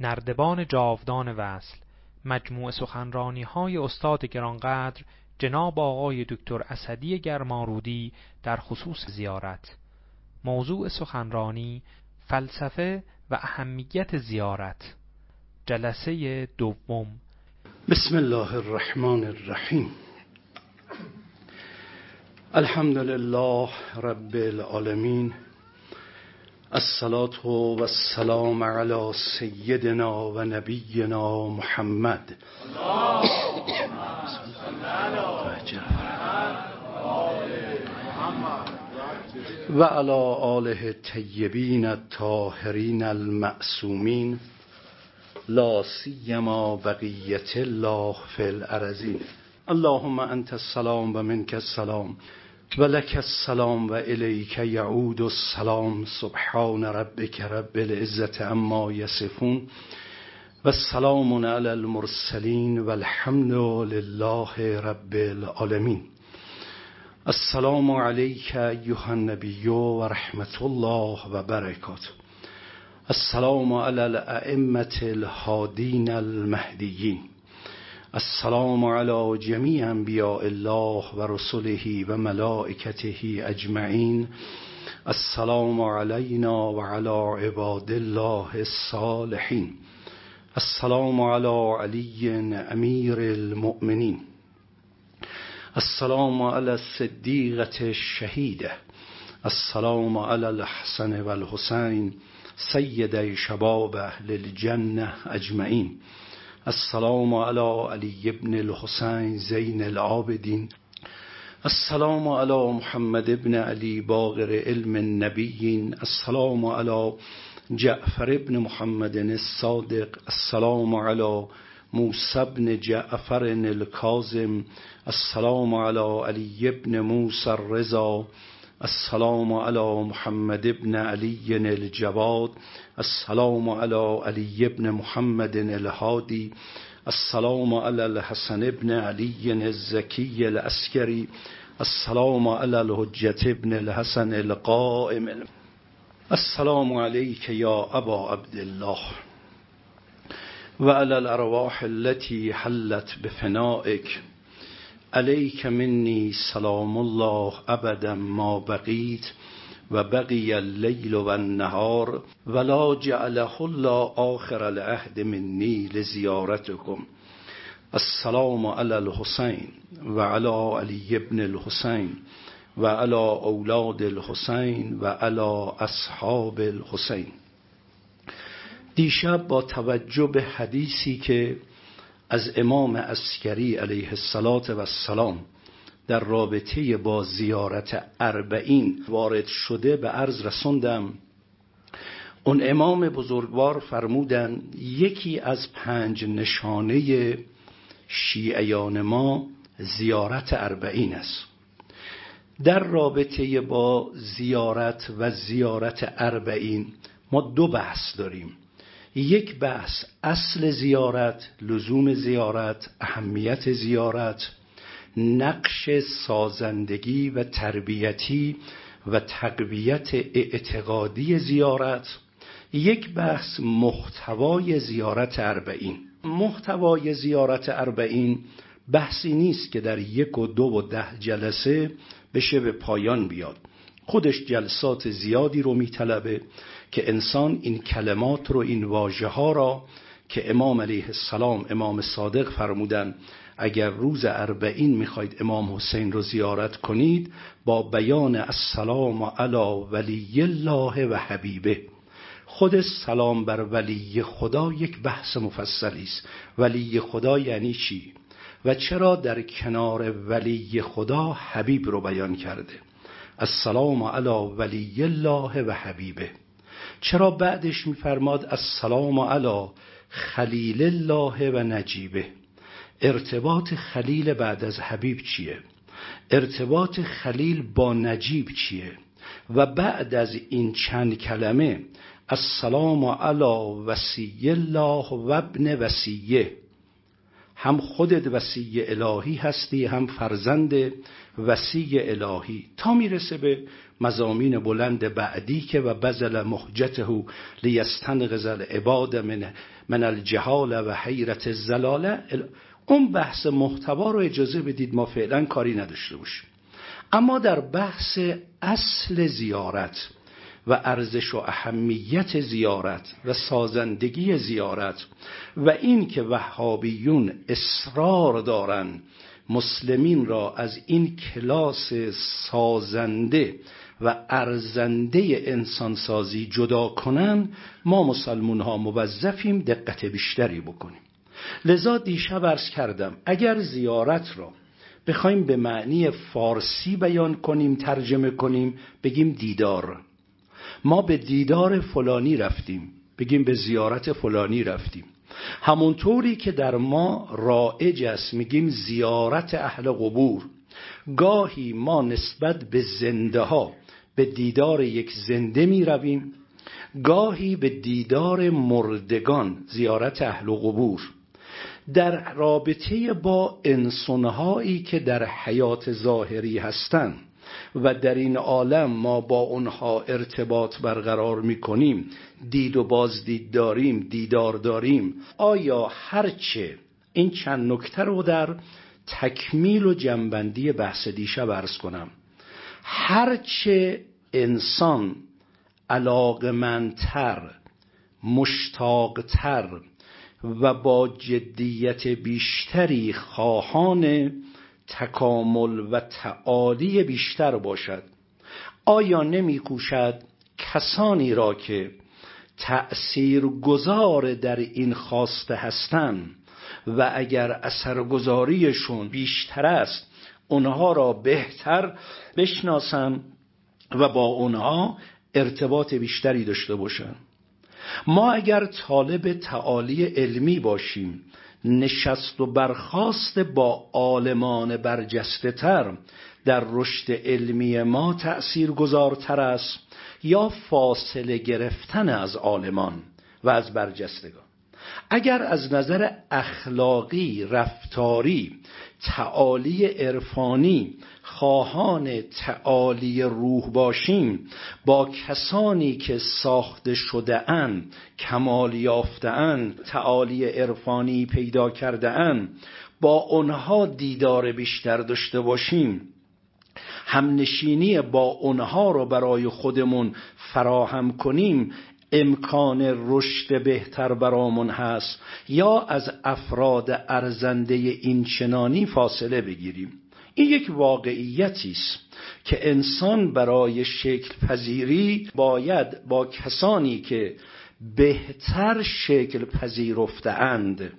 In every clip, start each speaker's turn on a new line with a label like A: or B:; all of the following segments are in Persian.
A: نردبان جاودان وصل مجموع سخنرانی های استاد گرانقدر جناب آقای دکتر اسدی گرمارودی در خصوص زیارت. موضوع سخنرانی فلسفه و اهمیت زیارت. جلسه دوم.
B: بسم الله الرحمن الرحیم. الحمد لله رب العالمین. الصلاة والسلام على سيدنا و نبینا محمد. و على آله الطیبین الطاهرین المعصومین لا سیما بقیت الله فی الارضین. اللهم انت السلام و منک السلام. و لک السلام و الیک یعود السلام سبحان ربک رب العزت اما یصفون و السلام علی المرسلین و الحمد لله رب العالمین. السلام علیک ایها النبی و رحمت الله و برکاته. السلام علی الائمه الهادین المهدیین. السلام علی جمیع انبیاء الله و رسله و ملائکته اجمعین. السلام علینا و علی عباد الله الصالحین. السلام علی علی امیر المؤمنین. السلام علی الصدیقة الشهیده. السلام علی الحسن و الحسین. سیدی شباب اهل الجنه اجمعین. السلام علی علی ابن الحسین زین العابدین. السلام علی محمد ابن علی باقر علم النبیین. السلام علی جعفر ابن محمد الصادق. السلام علی موسی ابن جعفر الكاظم السلام علی علی ابن موسی الرضا. السلام على محمد بن علي الجواد السلام على علي بن محمد الهادي. السلام على الحسن بن علي الزكي العسكري. السلام على الهجة بن الحسن القائم. السلام عليك يا أبا عبد الله. وعلى الأرواح التي حلت بفنائك. علیک منی سلام الله ابدا ما بقیت و بقی اللیل و النهار ولا جعله الله آخر العهد منی لزیارتکم. السلام علی الحسین و علی علی ابن الحسین و علی اولاد الحسین و علی اصحاب الحسین. دیشب با توجه به حدیثی که از امام اسکری علیه السلام در رابطه با زیارت اربعین وارد شده به عرض رسوندم اون امام بزرگوار فرمودن یکی از پنج نشانه شیعیان ما زیارت اربعین است. در رابطه با زیارت و زیارت اربعین ما دو بحث داریم. یک بحث اصل زیارت لزوم زیارت اهمیت زیارت نقش سازندگی و تربیتی و تقویت اعتقادی زیارت. یک بحث محتوای زیارت اربعین. محتوای زیارت اربعین بحثی نیست که در یک و دو و ده جلسه بشه به پایان بیاد. خودش جلسات زیادی رو میطلبه. که انسان این کلمات رو این واژه ها را که امام علیه السلام امام صادق فرمودن اگر روز اربعین می‌خواید امام حسین رو زیارت کنید با بیان السلام علی ولی الله و حبیبه. خود سلام بر ولی خدا یک بحث مفصلی است. ولی خدا یعنی چی؟ و چرا در کنار ولی خدا حبیب رو بیان کرده؟ السلام علی ولی الله و حبیبه. چرا بعدش میفرماد السلام علی خلیل الله و نجیبه؟ ارتباط خلیل بعد از حبیب چیه؟ ارتباط خلیل با نجیب چیه؟ و بعد از این چند کلمه السلام علی وسی الله و ابن وسیه هم خودت وسی الهی هستی هم فرزند وسی الهی. تا می‌رسه به مزامین بلند بعدی که و بزل محجته لیستنقذ العباد من, من الجهال و حیرت الزلاله اون بحث محتوا رو اجازه بدید ما فعلا کاری نداشته باشیم. اما در بحث اصل زیارت و ارزش و اهمیت زیارت و سازندگی زیارت و این که وهابیون اصرار دارند مسلمین را از این کلاس سازنده و ارزنده انسانسازی جدا کنن ما مسلمون ها موظفیم دقت بیشتری بکنیم. لذا دیشب ارز کردم اگر زیارت را بخوایم به معنی فارسی بیان کنیم ترجمه کنیم بگیم دیدار. ما به دیدار فلانی رفتیم بگیم به زیارت فلانی رفتیم. همونطوری که در ما رائج است میگیم زیارت اهل قبور. گاهی ما نسبت به زنده ها به دیدار یک زنده می رویم. گاهی به دیدار مردگان زیارت اهل قبور. در رابطه با انسانهایی که در حیات ظاهری هستند و در این عالم ما با اونها ارتباط برقرار می کنیم دید و بازدید داریم دیدار داریم. آیا هرچه این چند نکته رو در تکمیل و جنبندی بحث دیشب ارز کنم. هرچه انسان علاقمندتر مشتاقتر و با جدیت بیشتری خواهان تکامل و تعالی بیشتر باشد. آیا نمی کوشد کسانی را که تأثیر گذار در این خواسته هستند و اگر اثرگذاریشون بیشتر است اونها را بهتر بشناسم و با اونها ارتباط بیشتری داشته باشند ما اگر طالب تعالی علمی باشیم نشست و برخاست با عالمان برجسته تر در رشد علمی ما تأثیر گذارتر است یا فاصله گرفتن از عالمان و از برجستگان؟ اگر از نظر اخلاقی رفتاری تعالی عرفانی خواهان تعالی روح باشیم. با کسانی که ساخته شده ان کمال یافته ان تعالی عرفانی پیدا کرده ان با آنها دیدار بیشتر داشته باشیم. همنشینی با اونها رو برای خودمون فراهم کنیم. امکان رشد بهتر برامون هست یا از افراد ارزنده این چنانی فاصله بگیریم؟ این یک واقعیتی است که انسان برای شکل پذیری باید با کسانی که بهتر شکل پذیرفته اند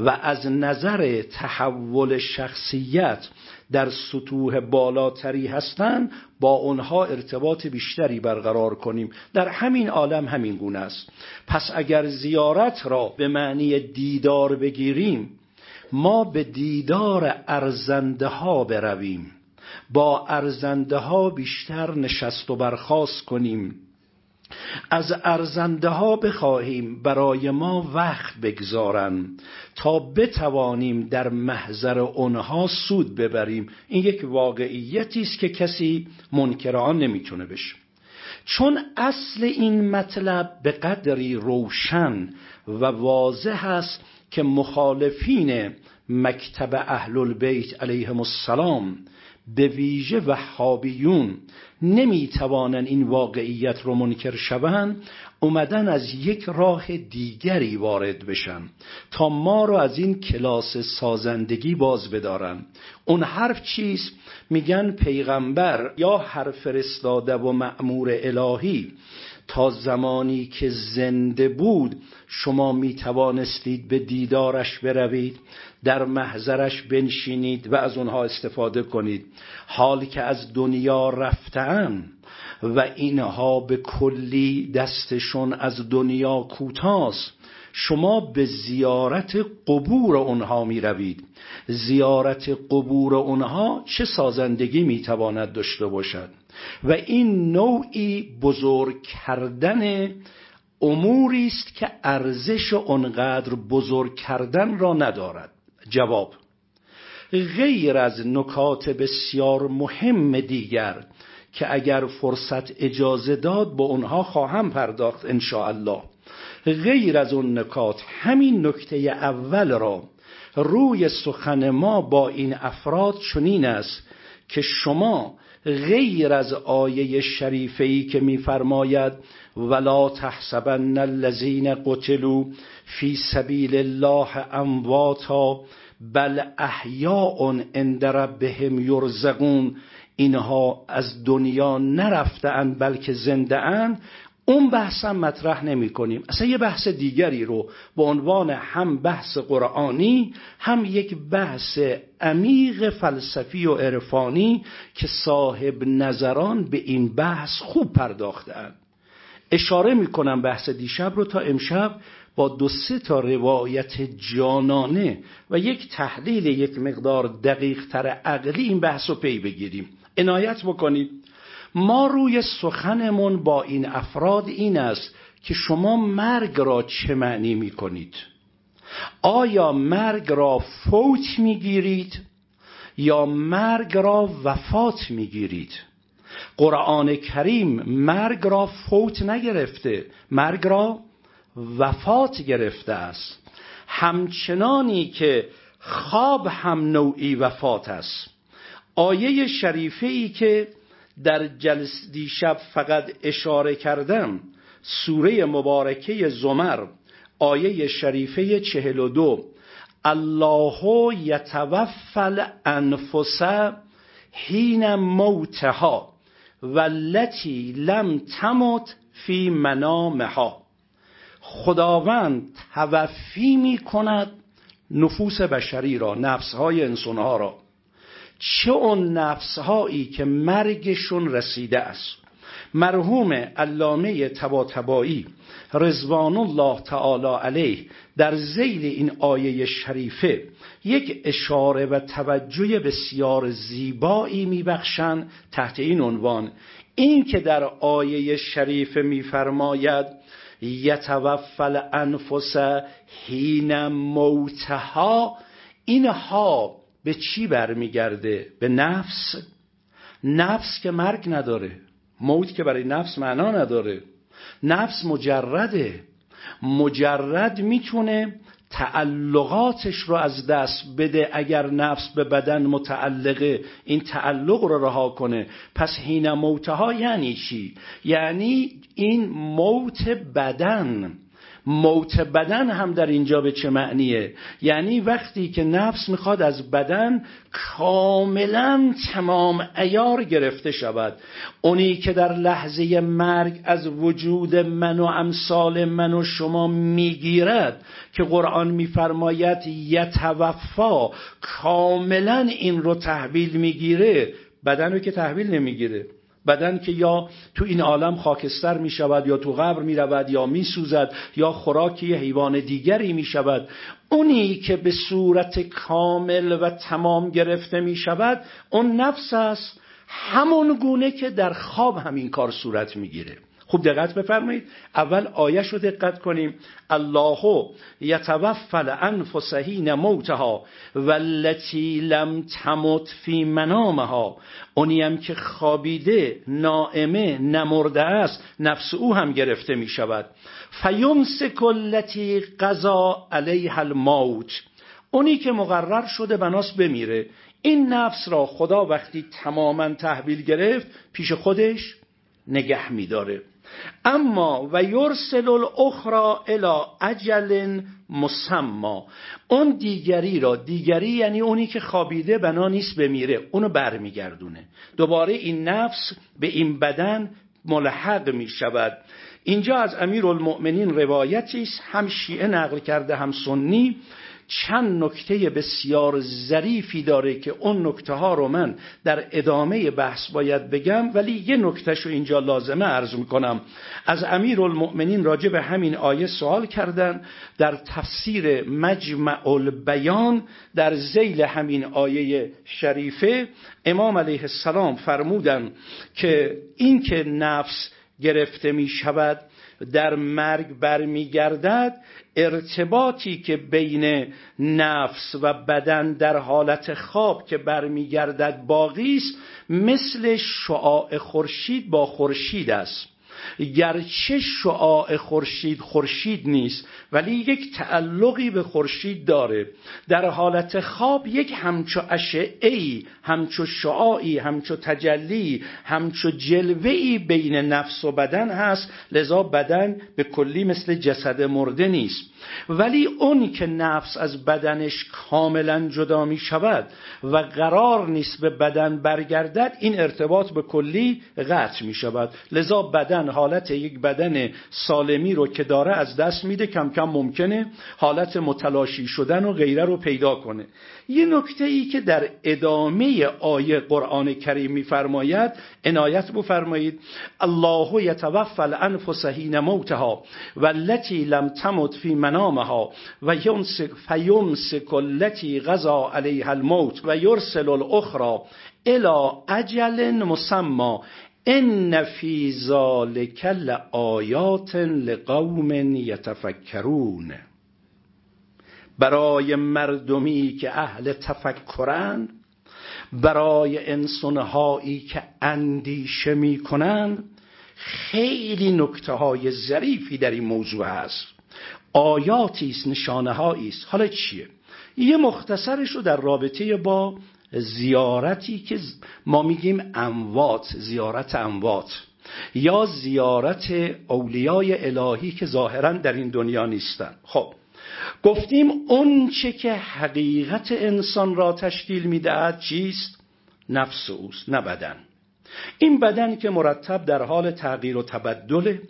B: و از نظر تحول شخصیت در سطوح بالاتری هستند با اونها ارتباط بیشتری برقرار کنیم. در همین عالم همین گونه است. پس اگر زیارت را به معنی دیدار بگیریم ما به دیدار ارزنده ها برویم. با ارزنده ها بیشتر نشست و برخاست کنیم. از ارزنده ها بخواهیم برای ما وقت بگذارن تا بتوانیم در محضر آنها سود ببریم. این یک واقعیتی است که کسی منکر آن نمی‌تونه بشه. چون اصل این مطلب به قدری روشن و واضح است که مخالفین مکتب اهل البیت علیهم السلام به ویژه وهابیون نمی‌توانند این واقعیت رو منکر شوند اومدن از یک راه دیگری وارد بشن تا ما رو از این کلاس سازندگی باز بدارن. اون حرف چیست؟ میگن پیغمبر یا هر فرستاده و مأمور الهی. تا زمانی که زنده بود شما می توانستید به دیدارش بروید در محضرش بنشینید و از اونها استفاده کنید. حالی که از دنیا رفتن و اینها به کلی دستشون از دنیا کوتاست. شما به زیارت قبور اونها می روید زیارت قبور اونها چه سازندگی می تواند داشته باشد؟ و این نوعی بزرگ کردن اموری است که ارزش آنقدر بزرگ کردن را ندارد. جواب غیر از نکات بسیار مهم دیگر که اگر فرصت اجازه داد با اونها خواهم پرداخت ان الله غیر از اون نکات همین نکته اول را روی سخن ما با این افراد چنین است که شما غیر از آیه شریفه ای که میفرماید ولا تحسبن الذين قتلوا فی سبیل الله امواتا بل احیاء عند ربهم یرزقون اینها از دنیا نرفتن بلکه زنده ان اون بحث هم مطرح نمی کنیم. اصلا یه بحث دیگری رو به عنوان هم بحث قرآنی هم یک بحث عمیق فلسفی و عرفانی که صاحب نظران به این بحث خوب پرداختن اشاره می‌کنم بحث دیشب رو تا امشب با دو سه تا روایت جانانه و یک تحلیل یک مقدار دقیق تر عقلی این بحث رو پی بگیریم. عنایت بکنید. ما روی سخنمون با این افراد این است که شما مرگ را چه معنی می کنید آیا مرگ را فوت می گیرید یا مرگ را وفات می گیرید قرآن کریم مرگ را فوت نگرفته مرگ را وفات گرفته است. همچنانی که خواب هم نوعی وفات است. آیه شریفه ای که در جلس دیشب فقط اشاره کردم سوره مبارکه زمر آیه شریفه چهل و دو. الله یتوفل انفس حین موتها والتي لم تمت فی منامها. خداوند توفی می کند نفوس بشری را نفسهای انسانها را. چه اون نفسهایی که مرگشون رسیده است. مرحوم علامه تباتبایی رزوان الله تعالی علیه در زیل این آیه شریفه یک اشاره و توجه بسیار زیبایی میبخشند تحت این عنوان. این که در آیه شریفه میفرماید یتوفل انفس حین موتها اینها به چی برمیگرده؟ به نفس. نفس که مرگ نداره. موت که برای نفس معنا نداره. نفس مجرده. مجرد می‌تونه تعلقاتش رو از دست بده اگر نفس به بدن متعلقه. این تعلق رو رها کنه. پس حین موتها یعنی چی؟ یعنی این موت بدن. موت بدن هم در اینجا به چه معنیه؟ یعنی وقتی که نفس می‌خواد از بدن کاملا تمام ایار گرفته شود. اونی که در لحظه مرگ از وجود من و امثال من و شما می‌گیرد که قرآن میفرماید یتوفا کاملا این رو تحویل می‌گیره. بدن رو که تحویل نمی‌گیره. بدن که یا تو این عالم خاکستر می شود یا تو قبر می رود یا می سوزد یا خوراکی حیوان دیگری می شود اونی که به صورت کامل و تمام گرفته می شود اون نفس است. همون گونه که در خواب همین کار صورت می‌گیره. خوب دقت بفرمایید. اول آیش رو دقت کنیم. الله یتوفل انفس حین موتها والتی لم تمت فی منامها. اونی هم که خوابیده نائمه نمرده است نفس او هم گرفته می شود. فیمسک التی قضا علیها الموت. اونی که مقرر شده بناس بمیره. این نفس را خدا وقتی تماما تحویل گرفت پیش خودش نگه میداره. اما و یرسل الاخرى الى اجل مسما اون دیگری را دیگری یعنی اونی که خوابیده بنا نیست بمیره اونو برمیگردونه. دوباره این نفس به این بدن ملحق می شود اینجا از امیر المؤمنین روایتی است هم شیعه نقل کرده هم سنی. چند نکته بسیار ظریفی داره که اون نکته ها رو من در ادامه بحث باید بگم ولی یه نکتهش رو اینجا لازمه عرض می‌کنم. از امیر المؤمنین راجع به همین آیه سوال کردن در تفسیر مجمع البیان در زیل همین آیه شریفه امام علیه السلام فرمودن که این که نفس گرفته می شود در مرگ برمیگردد ارتباطی که بین نفس و بدن در حالت خواب که برمیگردد باقی است مثل شعاع خورشید با خورشید است. گرچه شعاع خورشید خورشید نیست ولی یک تعلقی به خورشید داره. در حالت خواب یک همچو اشعه همچو شعاعی همچو تجلی همچو جلوه بین نفس و بدن هست. لذا بدن به کلی مثل جسد مرده نیست. ولی اون که نفس از بدنش کاملا جدا می شود و قرار نیست به بدن برگردد این ارتباط به کلی قطع می شود. لذا بدن حالت یک بدن سالمی رو که داره از دست میده کم کم ممکنه حالت متلاشی شدن و غیره رو پیدا کنه. یه نکته ای که در ادامه آیه قرآن کریم میفرماید عنایت بفرمایید. الله یتوفى الانفس حین موتها والتي لم تمت فی منامها و یمسک فیمسک التي غذا علیها الموت و یرسل الاخرى الى اجل مسمى. ان فی ذلک لآیات لقوم یتفکرون. برای مردمی که اهل تفکرند برای انسانهایی که اندیشه می‌کنند خیلی نکته های ظریفی در این موضوع هست. آیاتی است نشانه است. حالا چیه؟ یه مختصرش رو در رابطه با زیارتی که ما میگیم اموات زیارت اموات یا زیارت اولیای الهی که ظاهرا در این دنیا نیستن. خب گفتیم اون چه که حقیقت انسان را تشکیل می‌دهد چیست؟ نفس اوست نه بدن. این بدن که مرتب در حال تغییر و تبدله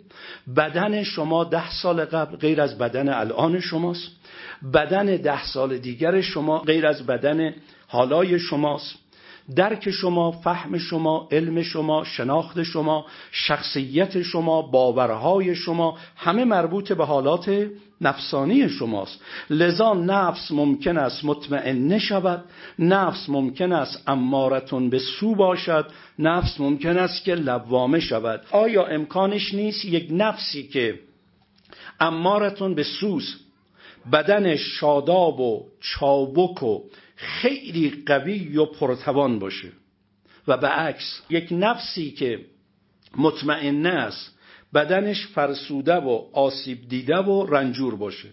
B: بدن شما ده سال قبل غیر از بدن الان شماست. بدن ده سال دیگر شما غیر از بدن حالای شماست. درک شما فهم شما علم شما شناخت شما شخصیت شما باورهای شما همه مربوط به حالات نفسانی شماست. لذا نفس ممکن است مطمئن شود نفس ممکن است امارتون به سو باشد نفس ممکن است که لوامه شود. آیا امکانش نیست یک نفسی که امارتون به سوز بدن شاداب و چابک و خیلی قوی و پرتوان باشه. و به عکس یک نفسی که مطمئن است بدنش فرسوده و آسیب دیده و رنجور باشه.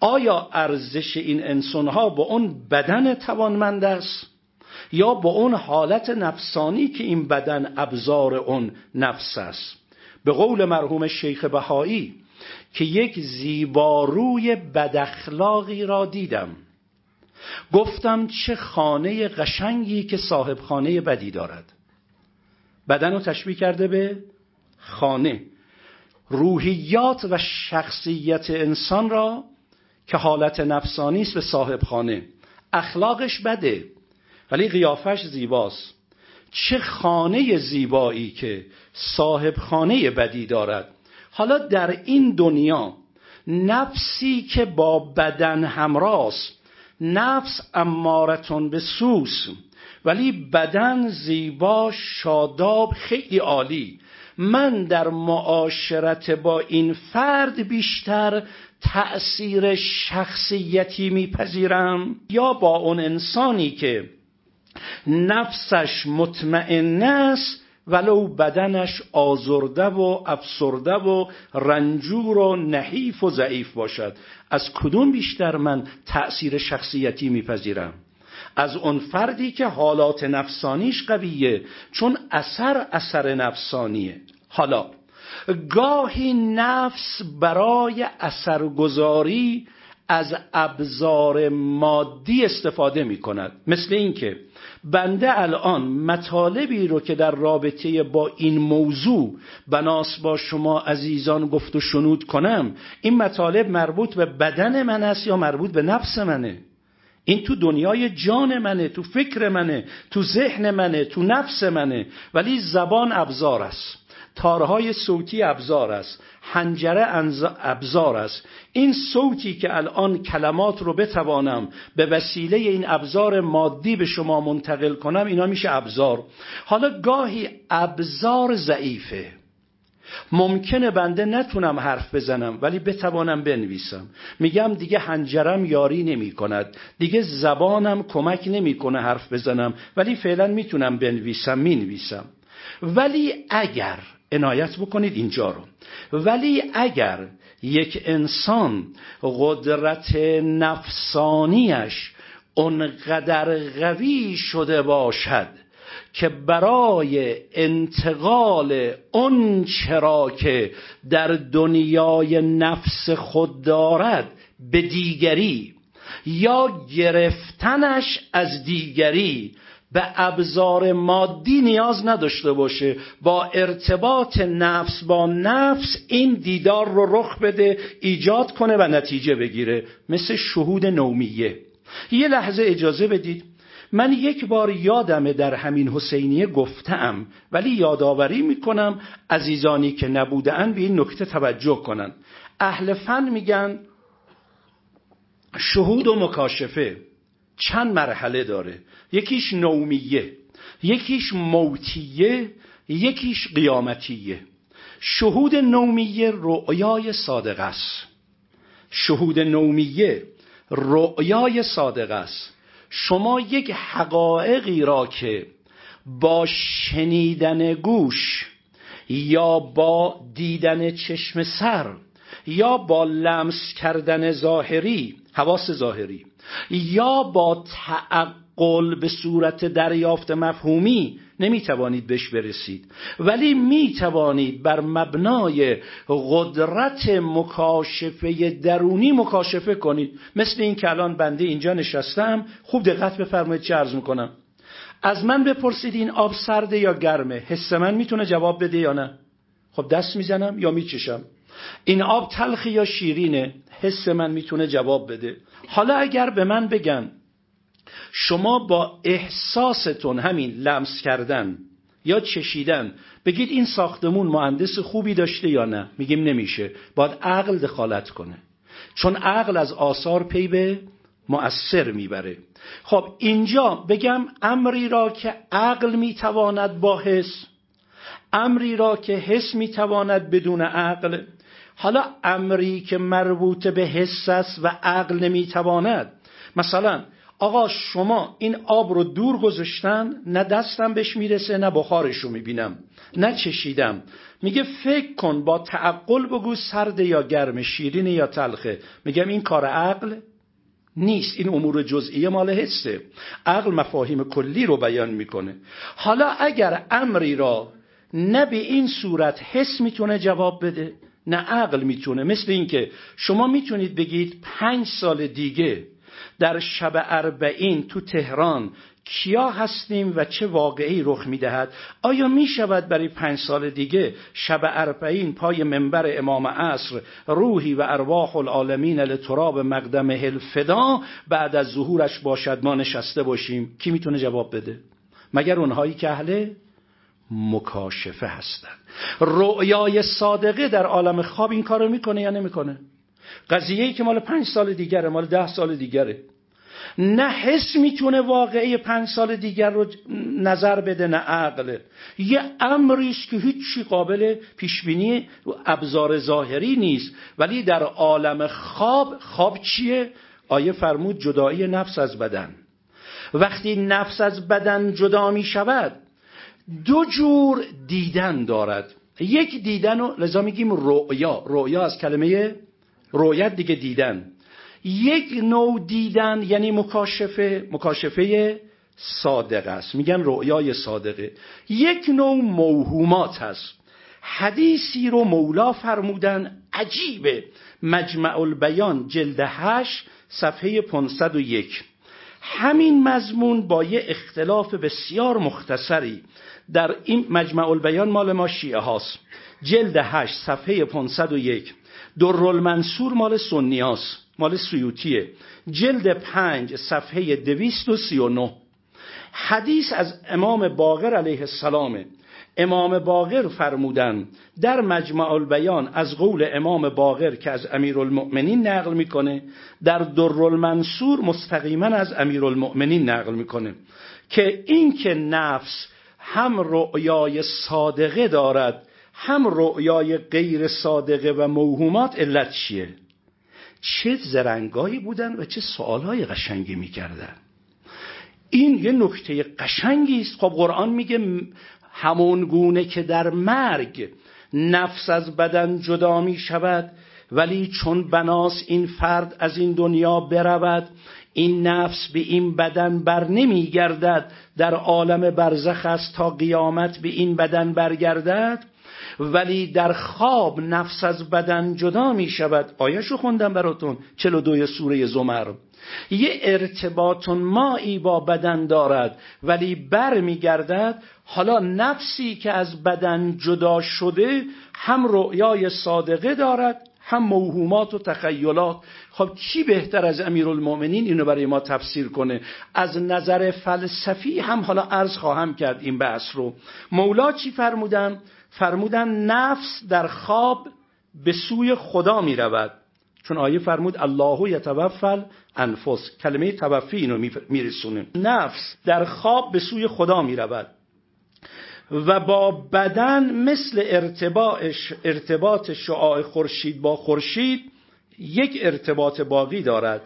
B: آیا ارزش این انسانها با اون بدن توانمند است؟ یا با اون حالت نفسانی که این بدن ابزار اون نفس است؟ به قول مرحوم شیخ بهایی که یک زیباروی بداخلاقی را دیدم. گفتم چه خانه قشنگی که صاحب خانه بدی دارد. بدن رو تشبیه کرده به خانه. روحیات و شخصیت انسان را که حالت نفسانی است به صاحب خانه اخلاقش بده ولی قیافش زیباست. چه خانه زیبایی که صاحب خانه بدی دارد. حالا در این دنیا نفسی که با بدن همراست نفس امارتون به سوس. ولی بدن زیبا شاداب خیلی عالی. من در معاشرت با این فرد بیشتر تأثیر شخصیتی میپذیرم. یا با اون انسانی که نفسش مطمئن است ولو بدنش آزرده و افسرده و رنجور و نحیف و ضعیف باشد. از کدوم بیشتر من تأثیر شخصیتی میپذیرم؟ از اون فردی که حالات نفسانیش قویه چون اثر اثر نفسانیه. حالا گاهی نفس برای اثرگذاری از ابزار مادی استفاده می کند مثل اینکه بنده الان مطالبی رو که در رابطه با این موضوع بناس با شما عزیزان گفت و شنود کنم این مطالب مربوط به بدن من است یا مربوط به نفس منه؟ این تو دنیای جان منه تو فکر منه تو ذهن منه تو نفس منه ولی زبان ابزار است. تارهای صوتی ابزار است حنجره ابزار است. این صوتی که الان کلمات رو بتوانم به وسیله این ابزار مادی به شما منتقل کنم اینا میشه ابزار. حالا گاهی ابزار ضعیفه. ممکنه بنده نتونم حرف بزنم ولی بتوانم بنویسم. میگم دیگه هنجرم یاری نمی کند دیگه زبانم کمک نمی‌کنه حرف بزنم ولی فعلا می‌تونم بنویسم می‌نویسم. ولی اگر عنایت بکنید اینجا رو. ولی اگر یک انسان قدرت نفسانیش اونقدر قوی شده باشد که برای انتقال اون چرا که در دنیای نفس خود دارد به دیگری یا گرفتنش از دیگری به ابزار مادی نیاز نداشته باشه. با ارتباط نفس با نفس این دیدار رو رخ بده ایجاد کنه و نتیجه بگیره. مثل شهود نومیه. یه لحظه اجازه بدید. من یک بار یادمه در همین حسینیه گفتم ولی یادآوری می‌کنم عزیزانی که نبودن به این نکته توجه کنن. اهل فن میگن شهود و مکاشفه چند مرحله داره. یکیش نومیه یکیش موتیه یکیش قیامتیه. شهود نومیه رؤیای صادق است. شهود نومیه رؤیای صادق است. شما یک حقایقی را که با شنیدن گوش یا با دیدن چشم سر یا با لمس کردن ظاهری حواس ظاهری یا با تعقل به صورت دریافت مفهومی نمی توانید بهش برسید. ولی می توانید بر مبنای قدرت مکاشفه درونی مکاشفه کنید. مثل این که الان بنده اینجا نشستم خوب دقت بفرمایید چه عرض می‌کنم. از من بپرسید این آب سرده یا گرمه؟ حس من می‌تونه جواب بده یا نه؟ خب دست می‌زنم یا میچشم؟ این آب تلخی یا شیرینه؟ حس من می‌تونه جواب بده. حالا اگر به من بگن شما با احساستون همین لمس کردن یا چشیدن بگید این ساختمون مهندس خوبی داشته یا نه؟ میگیم نمیشه. باید عقل دخالت کنه. چون عقل از آثار پی به مؤثر می‌بره. خب اینجا بگم امری را که عقل می‌تواند با حس امری را که حس می‌تواند بدون عقل. حالا امری که مربوط به حس است و عقل نمی‌تواند. مثلا آقا شما این آب رو دور گذاشتن نه دستم بهش می‌رسه نه بخارش رو می‌بینم نه چشیدم. میگه فکر کن با تعقل بگو سرد یا گرم شیرین یا تلخه. میگم این کار عقل نیست این امور جزئیه مال حسه. عقل مفاهیم کلی رو بیان می‌کنه. حالا اگر امری را نه به این صورت حس می‌تونه جواب بده نه عقل می‌تونه. مثل اینکه شما می‌تونید بگید پنج سال دیگه در شب اربعین تو تهران کیا هستیم و چه واقعی رخ می‌دهد؟ آیا می شود برای پنج سال دیگه شب اربعین پای منبر امام عصر روحی و ارواح العالمین لتراب مقدم الفدا بعد از ظهورش باشد ما نشسته باشیم؟ کی می‌تونه جواب بده؟ مگر اونهایی که اهل مکاشفه هستند. رؤیای صادقه در عالم خواب این کارو می‌کنه یا نمی‌کنه؟ قضیه ای که مال پنج سال دیگره مال ده سال دیگره. نه حس می‌تونه واقعی پنج سال دیگر رو نظر بده نه عقل. یه امریست که هیچی قابل پیشبینی ابزار ظاهری نیست. ولی در عالم خواب خواب چیه؟ آیه فرمود جدایی نفس از بدن. وقتی نفس از بدن جدا می شود دو جور دیدن دارد. یک دیدن رو لذا میگیم رؤیا. رؤیا از کلمه رویت دیگه دیدن. یک نوع دیدن یعنی مکاشفه مکاشفه صادق است. میگن رؤیای صادقه. یک نوع موهومات هست. حدیثی رو مولا فرمودن عجیبه. مجمع البیان جلد 8 صفحه 501 همین مضمون با یه اختلاف بسیار مختصری در این مجمع البیان مال ما شیعه هاست. جلد 8 صفحه 501 در المنصور مال سنیاس مال سیوتیه جلد 5 صفحه 239 حدیث از امام باقر علیه السلام. امام باقر فرمودن در مجمع البیان از قول امام باقر که از امیرالمؤمنین نقل می‌کنه در در المنصور مستقیما از امیرالمؤمنین نقل می‌کنه که این که نفس هم رؤیای صادقه دارد هم رؤیای غیر صادقه و موهومات علت چیه؟ چه زرنگایی بودن و چه سوالهای قشنگی می‌کردن. این یه نکته قشنگی است. خب قرآن میگه همون گونه که در مرگ نفس از بدن جدا می شود ولی چون بناس این فرد از این دنیا برود این نفس به این بدن بر نمی گردد در عالم برزخ است تا قیامت به این بدن برگردد. ولی در خواب نفس از بدن جدا می شود آیشو خوندم براتون. چلو دوی سوره زمر. یه ارتباط مایی با بدن دارد ولی بر می گردد حالا نفسی که از بدن جدا شده هم رؤیای صادقه دارد هم موهومات و تخیلات. خب کی بهتر از امیرالمؤمنین اینو برای ما تفسیر کنه؟ از نظر فلسفی هم حالا عرض خواهم کرد این بحث رو. مولا چی فرمودن؟ فرمودن نفس در خواب به سوی خدا می رود چون آیه فرمود الله یتوفل انفس. کلمه توفی اینو میرسونه. نفس در خواب به سوی خدا می رود و با بدن مثل ارتباط شعاع خورشید با خورشید یک ارتباط باقی دارد.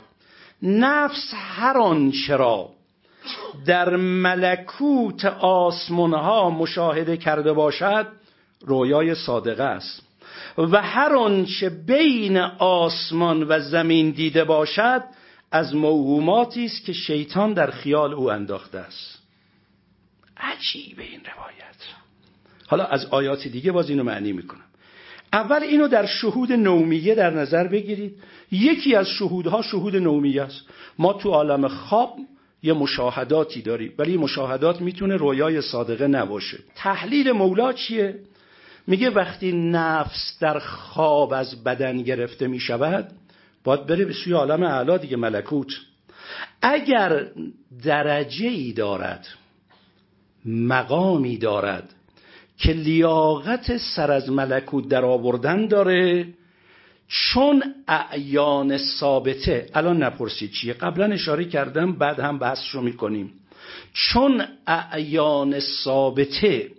B: نفس هر آنچه را در ملکوت آسمانها مشاهده کرده باشد رویای صادقه است. و هر آنچه بین آسمان و زمین دیده باشد از موهوماتی است که شیطان در خیال او انداخته است. عجیبه این روایت. حالا از آیات دیگه باز اینو معنی می‌کنم. اول اینو در شهود نومیه در نظر بگیرید. یکی از شهودها شهود نومیه است. ما تو عالم خواب یه مشاهداتی داریم ولی مشاهدات می‌تونه رویای صادقه نباشه. تحلیل مولا چیه؟ میگه وقتی نفس در خواب از بدن گرفته می‌شود باید بره به سوی عالم اعلا دیگه ملکوت. اگر درجه ای دارد مقامی دارد که لیاقت سر از ملکوت در آوردن داره چون اعیان ثابته الان نپرسید چیه قبلا اشاره کردم بعد هم بحث رو می‌کنیم. چون اعیان ثابته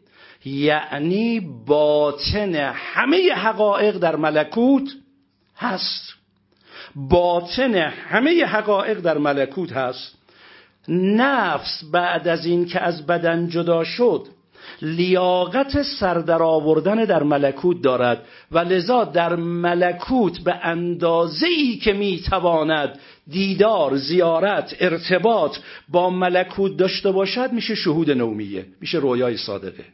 B: یعنی باطن همه حقایق در ملکوت هست. باطن همه حقایق در ملکوت هست. نفس بعد از این که از بدن جدا شد لیاقت سردر آوردن در ملکوت دارد. و لذا در ملکوت به اندازه ای که می‌تواند دیدار زیارت ارتباط با ملکوت داشته باشد میشه شهود نومیه میشه رویای صادقه.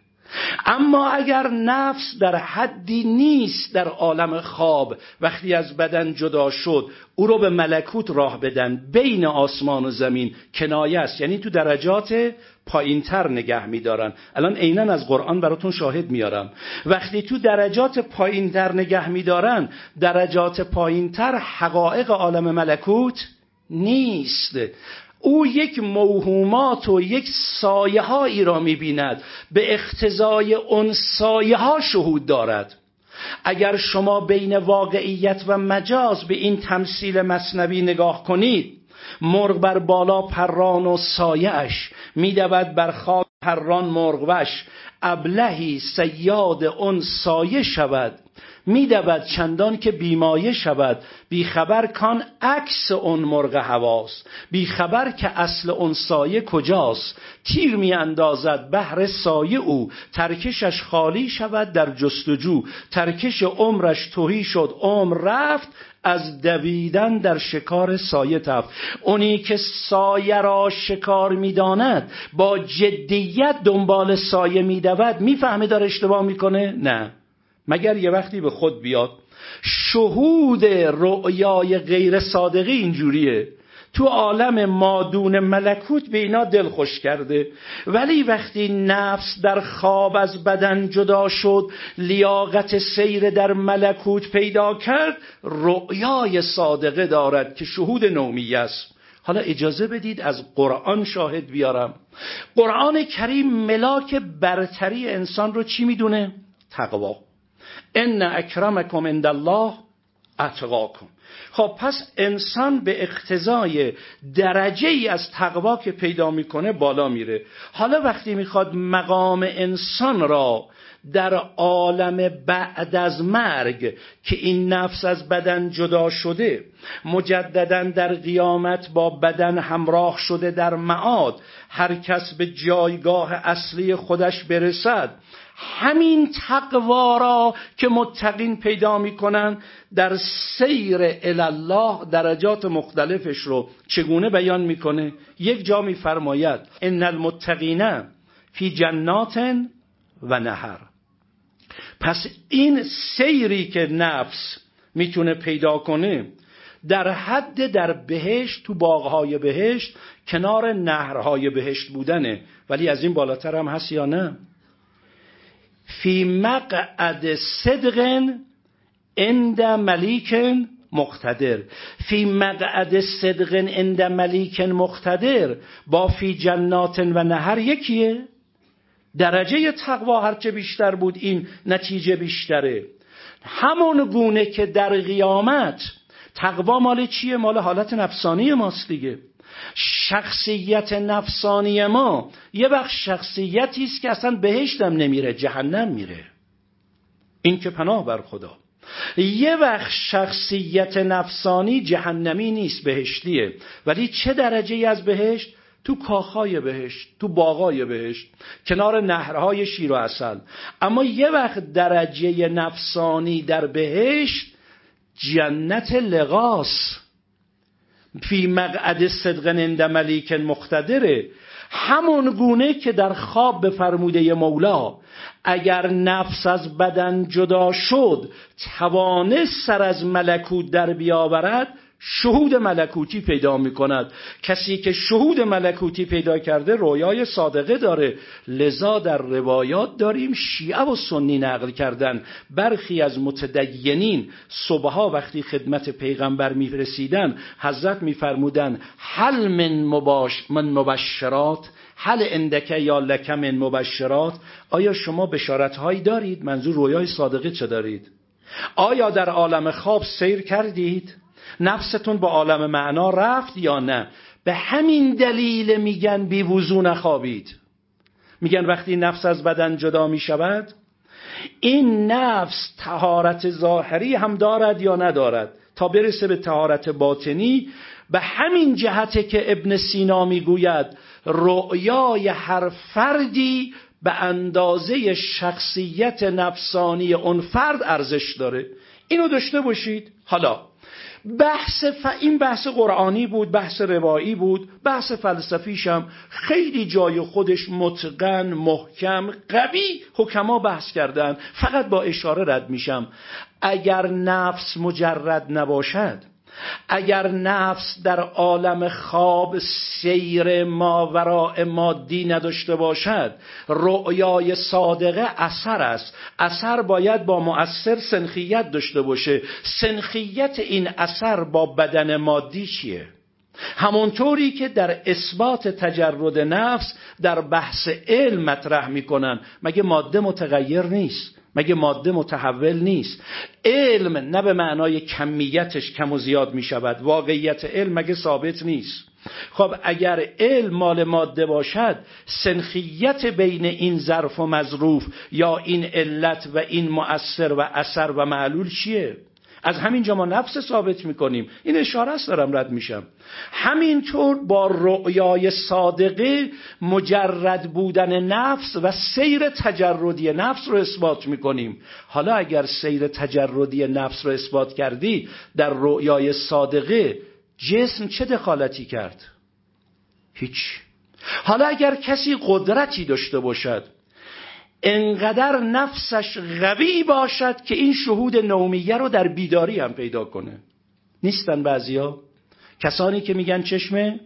B: اما اگر نفس در حدی نیست در عالم خواب وقتی از بدن جدا شد او رو به ملکوت راه بدن بین آسمان و زمین کنایه است. یعنی تو درجات پایینتر نگه میدارن. الان عینا از قرآن براتون شاهد میارم. وقتی تو درجات پایینتر نگه میدارن درجات پایینتر حقایق عالم ملکوت نیست. او یک موهومات و یک سایه هایی را می‌بیند. به اختزای اون سایه ها شهود دارد. اگر شما بین واقعیت و مجاز به این تمثیل مصنوی نگاه کنید مرغ بر بالا پران و سایش میدود بر خاک پران مرغوش ابلهی سیاد اون سایه شود. میدود چندان که بیمایه شود. بیخبر کان عکس اون مرغ هواست. بیخبر که اصل اون سایه کجاست. تیر می اندازد بهر سایه او. ترکشش خالی شود در جستجو. ترکش عمرش توهی شد. عمر رفت از دویدن در شکار سایه تفت. اونی که سایه را شکار می‌داند با جدیت دنبال سایه میدود. می‌فهمه داره اشتباه می‌کنه؟ نه. مگر یه وقتی به خود بیاد شهود رؤیای غیر صادقی اینجوریه. تو عالم مادون ملکوت به اینا دل خوش کرده. ولی وقتی نفس در خواب از بدن جدا شد لیاقت سیر در ملکوت پیدا کرد رؤیای صادقه دارد که شهود نومی است. حالا اجازه بدید از قرآن شاهد بیارم. قرآن کریم ملاک برتری انسان رو چی می‌دونه؟ تقوا. ان اکرمکم عند الله اتقاکم خب پس انسان به اقتضای درجه ای از تقوا که پیدا می‌کنه بالا میره حالا وقتی می‌خواد مقام انسان را در عالم بعد از مرگ که این نفس از بدن جدا شده مجددا در قیامت با بدن همراه شده در معاد هر کس به جایگاه اصلی خودش برسد همین تقوا را که متقین پیدا می‌کنن در سیر الله درجات مختلفش رو چگونه بیان می‌کنه؟ یک جا میفرماید ان المتقین فی جنات و نهر. پس این سیری که نفس می‌تونه پیدا کنه در حد در بهشت تو باغهای بهشت کنار نهرهای بهشت بودنه. ولی از این بالاتر هم هست یا نه؟ فی مقعد صدق عند ملیک مقتدر. فی مقعد صدق عند ملیک مقتدر. با فی جنات و نهر یکیه. درجه تقوا هرچه بیشتر بود این نتیجه بیشتره. همون گونه که در قیامت تقوا مال چیه؟ مال حالت نفسانی ماست دیگه. شخصیت نفسانی ما یه وقت شخصیتی است که اصلا بهشتم نمیره جهنم میره. این که پناه بر خدا. یه وقت شخصیت نفسانی جهنمی نیست بهشتیه. ولی چه درجه از بهشت؟ تو کاخهای بهشت تو باغای بهشت کنار نهرهای شیر و اصل اما یه وقت درجه نفسانی در بهشت جنت لغاس فی مقعد صدق عند ملیک مقتدره همون گونه که در خواب به فرموده مولا اگر نفس از بدن جدا شد توانست سر از ملکوت در بیاورد شهود ملکوتی پیدا می کند کسی که شهود ملکوتی پیدا کرده رویای صادقه داره. لذا در روایات داریم شیعه و سنی نقل کردن. برخی از متدینین صبحها وقتی خدمت پیغمبر می رسیدن حضرت می فرمودن حل من, مباش من مبشرات؟ حل اندکه یا لکه من مبشرات؟ آیا شما بشارت هایی دارید؟ منظور رویای صادقه چه دارید؟ آیا در عالم خواب سیر کردید؟ نفستون با عالم معنا رفت یا نه؟ به همین دلیل میگن بی وضو نخوابید. میگن وقتی نفس از بدن جدا می‌شود این نفس تهارت ظاهری هم دارد یا ندارد؟ تا برسه به تهارت باطنی به همین جهته که ابن سینا می‌گوید رؤیای هر فردی به اندازه شخصیت نفسانی اون فرد ارزش داره. اینو داشته باشید. حالا بحث ف... این بحث قرآنی بود بحث روایی بود بحث فلسفیشم خیلی جای خودش متقن محکم قوی حکما بحث کردن. فقط با اشاره رد میشم. اگر نفس مجرد نباشد اگر نفس در عالم خواب سیر ماوراء مادی نداشته باشد رؤیای صادقه اثر است. اثر باید با مؤثر سنخیت داشته باشه. سنخیت این اثر با بدن مادی چیه؟ همونطوری که در اثبات تجرد نفس در بحث علم مطرح می‌کنن. مگه ماده متغیر نیست؟ مگه ماده متحول نیست؟ علم نه به معنای کمیتش کم و زیاد می شود واقعیت علم مگه ثابت نیست؟ خب اگر علم مال ماده باشد سنخیت بین این ظرف و مظروف یا این علت و این مؤثر و اثر و معلول چیه؟ از همینجا ما نفس ثابت می‌کنیم. این اشاره است دارم رد میشم. همینطور با رؤیای صادقه مجرد بودن نفس و سیر تجردی نفس رو اثبات می‌کنیم. حالا اگر سیر تجردی نفس رو اثبات کردی در رؤیای صادقه جسم چه دخالتی کرد؟ هیچ. حالا اگر کسی قدرتی داشته باشد انقدر نفسش قوی باشد که این شهود نومیه رو در بیداری هم پیدا کنه نیستن بعضیا کسانی که میگن چشمه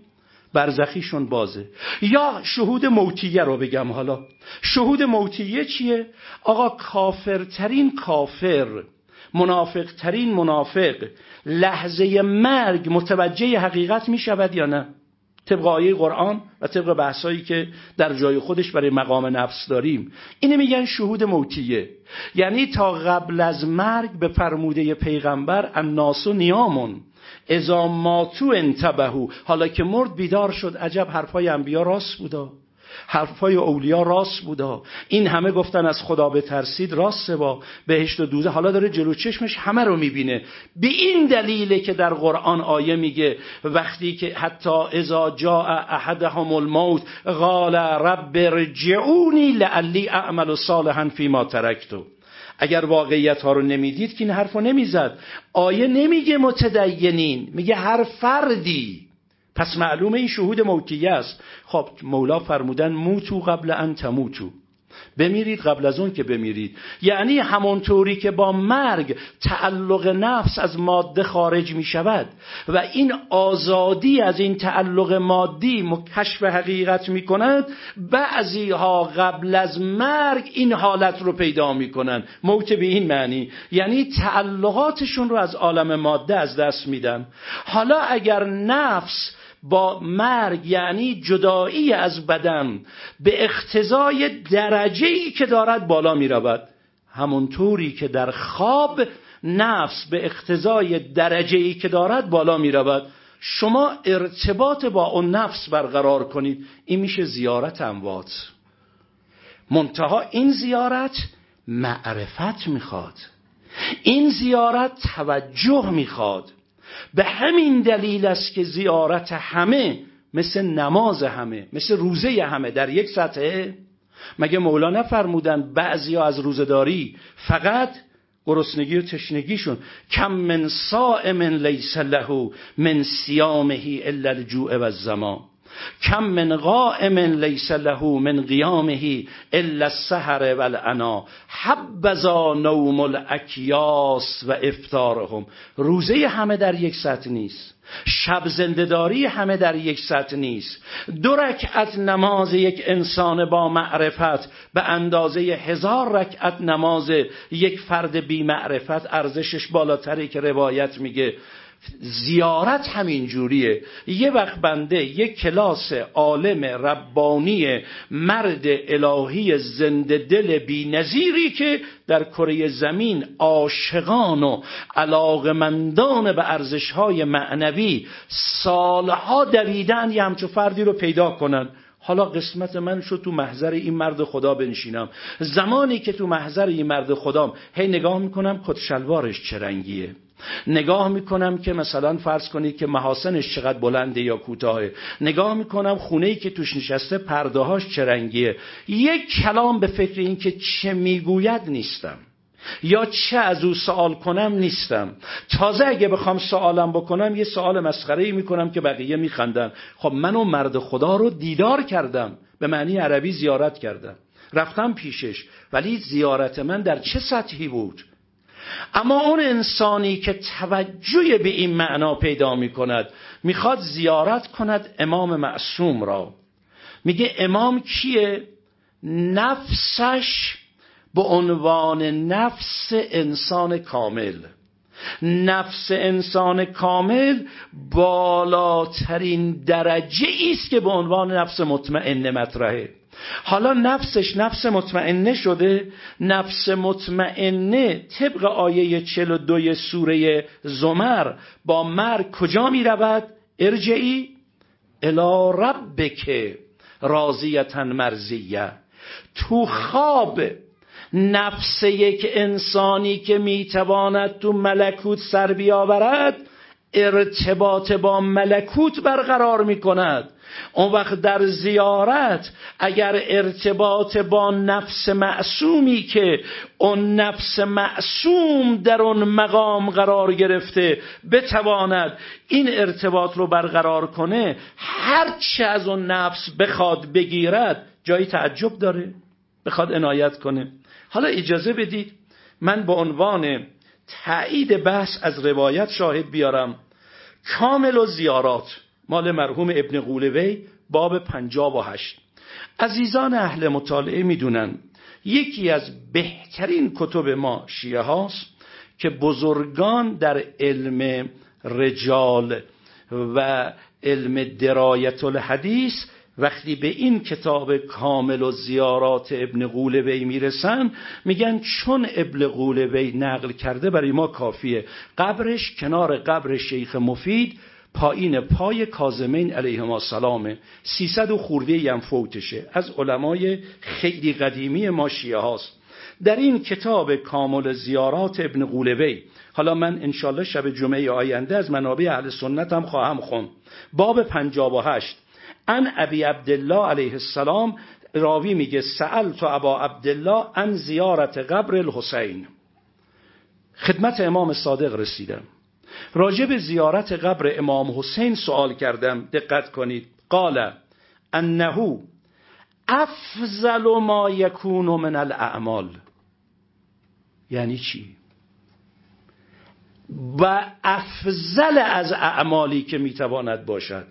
B: برزخیشون بازه یا شهود موتیه رو بگم حالا شهود موتیه چیه؟ آقا کافرترین کافر منافقترین منافق لحظه مرگ متوجه حقیقت می شود یا نه؟ طبق آیه قرآن و طبق بحثایی که در جای خودش برای مقام نفس داریم. اینه میگن شهود موتیه. یعنی تا قبل از مرگ به فرموده پیغمبر الناس و نیامون. ازا ماتو انتبهو حالا که مرد بیدار شد عجب حرفای انبیا راست بودا. حرفای اولیا راست بودا. این همه گفتن از خدا به ترسید راست با بهشت و دوزه. حالا داره جلو چشمش همه رو می‌بینه. به این دلیله که در قرآن آیه میگه وقتی که حتی اذا جاء احدهم الموت قال رب رجعونی لعلی اعمل صالحا فیما ترکتو اگر واقعیت ها رو نمی‌دید که این حرف رو نمی‌زد. آیه نمیگه متدینین میگه هر فردی پس معلومه این شهود موتیه است. خب مولا فرمودن موتو قبل ان تموتو. بمیرید قبل از اون که بمیرید. یعنی همونطوری که با مرگ تعلق نفس از ماده خارج می شود و این آزادی از این تعلق مادی کشف حقیقت می کند بعضی ها قبل از مرگ این حالت رو پیدا می کنند. موت به این معنی. یعنی تعلقاتشون رو از عالم ماده از دست میدن. حالا اگر نفس با مرگ یعنی جدایی از بدن به اختزای درجه ای که دارد بالا می رود همونطوری که در خواب نفس به اختزای درجه ای که دارد بالا می رود شما ارتباط با اون نفس برقرار کنید. این میشه زیارت اموات. منتها این زیارت معرفت می‌خواد. این زیارت توجه می‌خواد. به همین دلیل است که زیارت همه مثل نماز همه مثل روزه همه در یک سطحه مگه مولانا فرمودن بعضی از روزداری فقط گرسنگی و تشنگیشون؟ کم من صائم لیس له من صیامه الا الجوع و الزمان کم من قائم لیس له من قیامه الا السحر والعنا. حبذا نوم الاکیاس و افطارهم. روزه همه در یک سطح نیست. شب زندهداری همه در یک سطح نیست. دو رکعت نماز یک انسان با معرفت به اندازه هزار رکعت نماز یک فرد بی معرفت ارزشش بالاتری که روایت میگه. زیارت همین جوریه. یه وقت بنده یک کلاس عالم ربانی مرد الهی زنده دل بی نظیری که در کره زمین عاشقان و علاقمندان به ارزشهای معنوی سالها دویدن یه همچو فردی رو پیدا کنن. حالا قسمت من شد تو محضر این مرد خدا بنشینم. زمانی که تو محضر این مرد خدام هی نگاه می‌کنم کت شلوارش چه رنگیه. نگاه می‌کنم که مثلا فرض کنید که محاسنش چقدر بلنده یا کوتاهه. نگاه می‌کنم خونه ای که توش نشسته پردهاش چه رنگیه. یک کلام به فکر این که چه می‌گوید نیستم. یا چه از او سوال کنم نیستم. تازه اگه بخوام سوالم بکنم یه سوال مسخره ای می‌کنم که بقیه میخندن. خب من و مرد خدا رو دیدار کردم. به معنی عربی زیارت کردم. رفتم پیشش. ولی زیارت من در چه سطحی بود؟ اما اون انسانی که توجه به این معنا پیدا می کند می‌خواد زیارت کند امام معصوم را. میگه امام کیه؟ نفسش به عنوان نفس انسان کامل. نفس انسان کامل بالاترین درجه است که به عنوان نفس مطمئن مطرحه. حالا نفسش نفس مطمئنه شده نفس مطمئنه طبق آیه 42 سوره زمر با مرگ کجا می رود؟ ارجعی الا ربک راضیتا مرزیه تو خواب نفس یک انسانی که می‌تواند تو ملکوت سر بیاورد ارتباط با ملکوت برقرار می کند اون وقت در زیارت اگر ارتباط با نفس معصومی که اون نفس معصوم در اون مقام قرار گرفته بتواند این ارتباط رو برقرار کنه هرچه از اون نفس بخواد بگیرد جایی تعجب داره بخواد عنایت کنه. حالا اجازه بدید من به عنوان تایید بحث از روایت شاهد بیارم. کامل و زیارات. مال مرحوم ابن قولوی باب پنجاب و هشت. عزیزان اهل مطالعه می‌دونن یکی از بهترین کتب ما شیعه هاست که بزرگان در علم رجال و علم درایت الحدیث وقتی به این کتاب کامل و زیارات ابن قولوی می‌رسن میگن چون ابن قولوی نقل کرده برای ما کافیه. قبرش کنار قبر شیخ مفید پایین پای کازمین علیهما سلامه. سیصد و خورده فوتشه. از علمای خیلی قدیمی ما شیعه هاست. در این کتاب کامل زیارات ابن قولوی حالا من انشالله شب جمعه آینده از منابع اهل سنت هم خواهم خون باب پنجاب و هشت. ان ابی عبدالله علیه السلام راوی میگه سأل تو ابا عبدالله ان زیارت قبر الحسین. خدمت امام صادق رسیدم. راجع به زیارت قبر امام حسین سوال کردم. دقت کنید. قال انه افضل ما یکون من الاعمال. یعنی چی؟ و افضل از اعمالی که می‌تواند باشد.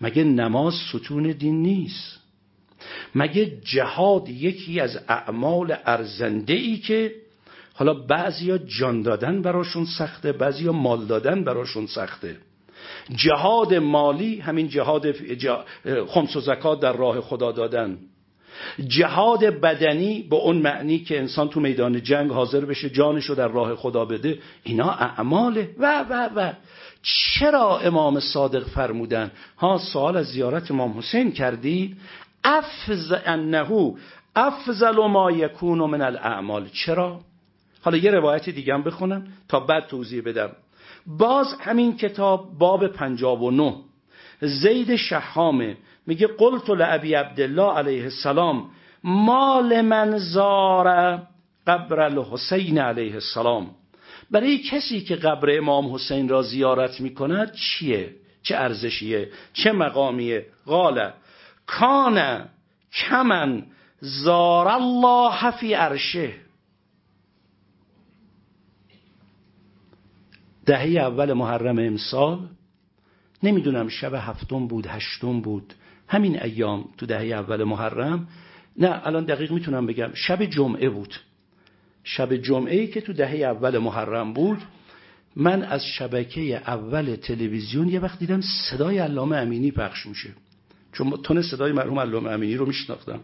B: مگه نماز ستون دین نیست؟ مگه جهاد یکی از اعمال ارزنده ای که حالا بعضیا جان دادن براشون سخته بعضیا مال دادن براشون سخته؟ جهاد مالی همین جهاد خمس و زکات در راه خدا دادن. جهاد بدنی به اون معنی که انسان تو میدان جنگ حاضر بشه جانشو در راه خدا بده اینا اعماله. و و و. چرا امام صادق فرمودن؟ ها سوال از زیارت امام حسین کردی افز انه افضل ما یکون من الاعمال. چرا؟ حالا یه روایت دیگه هم بخونم تا بعد توضیح بدم. باز همین کتاب باب 59 زید شحامه میگه قلت لعبی عبدالله علیه السلام مال من زار قبر الحسین علیه السلام. برای کسی که قبر امام حسین را زیارت می‌کند چیه؟ چه ارزشیه؟ چه مقامیه؟ قال کان کمن زار الله فی عرشه. دهه اول محرم امسال نمی‌دونم شب هفتم بود هشتم بود همین ایام تو دهه اول محرم. نه الان دقیق می‌تونم بگم. شب جمعه بود. شب جمعه ای که تو دهه اول محرم بود من از شبکه اول تلویزیون یه وقت دیدم صدای علامه امینی پخش میشه. چون تون صدای مرحوم علامه امینی رو میشناختم.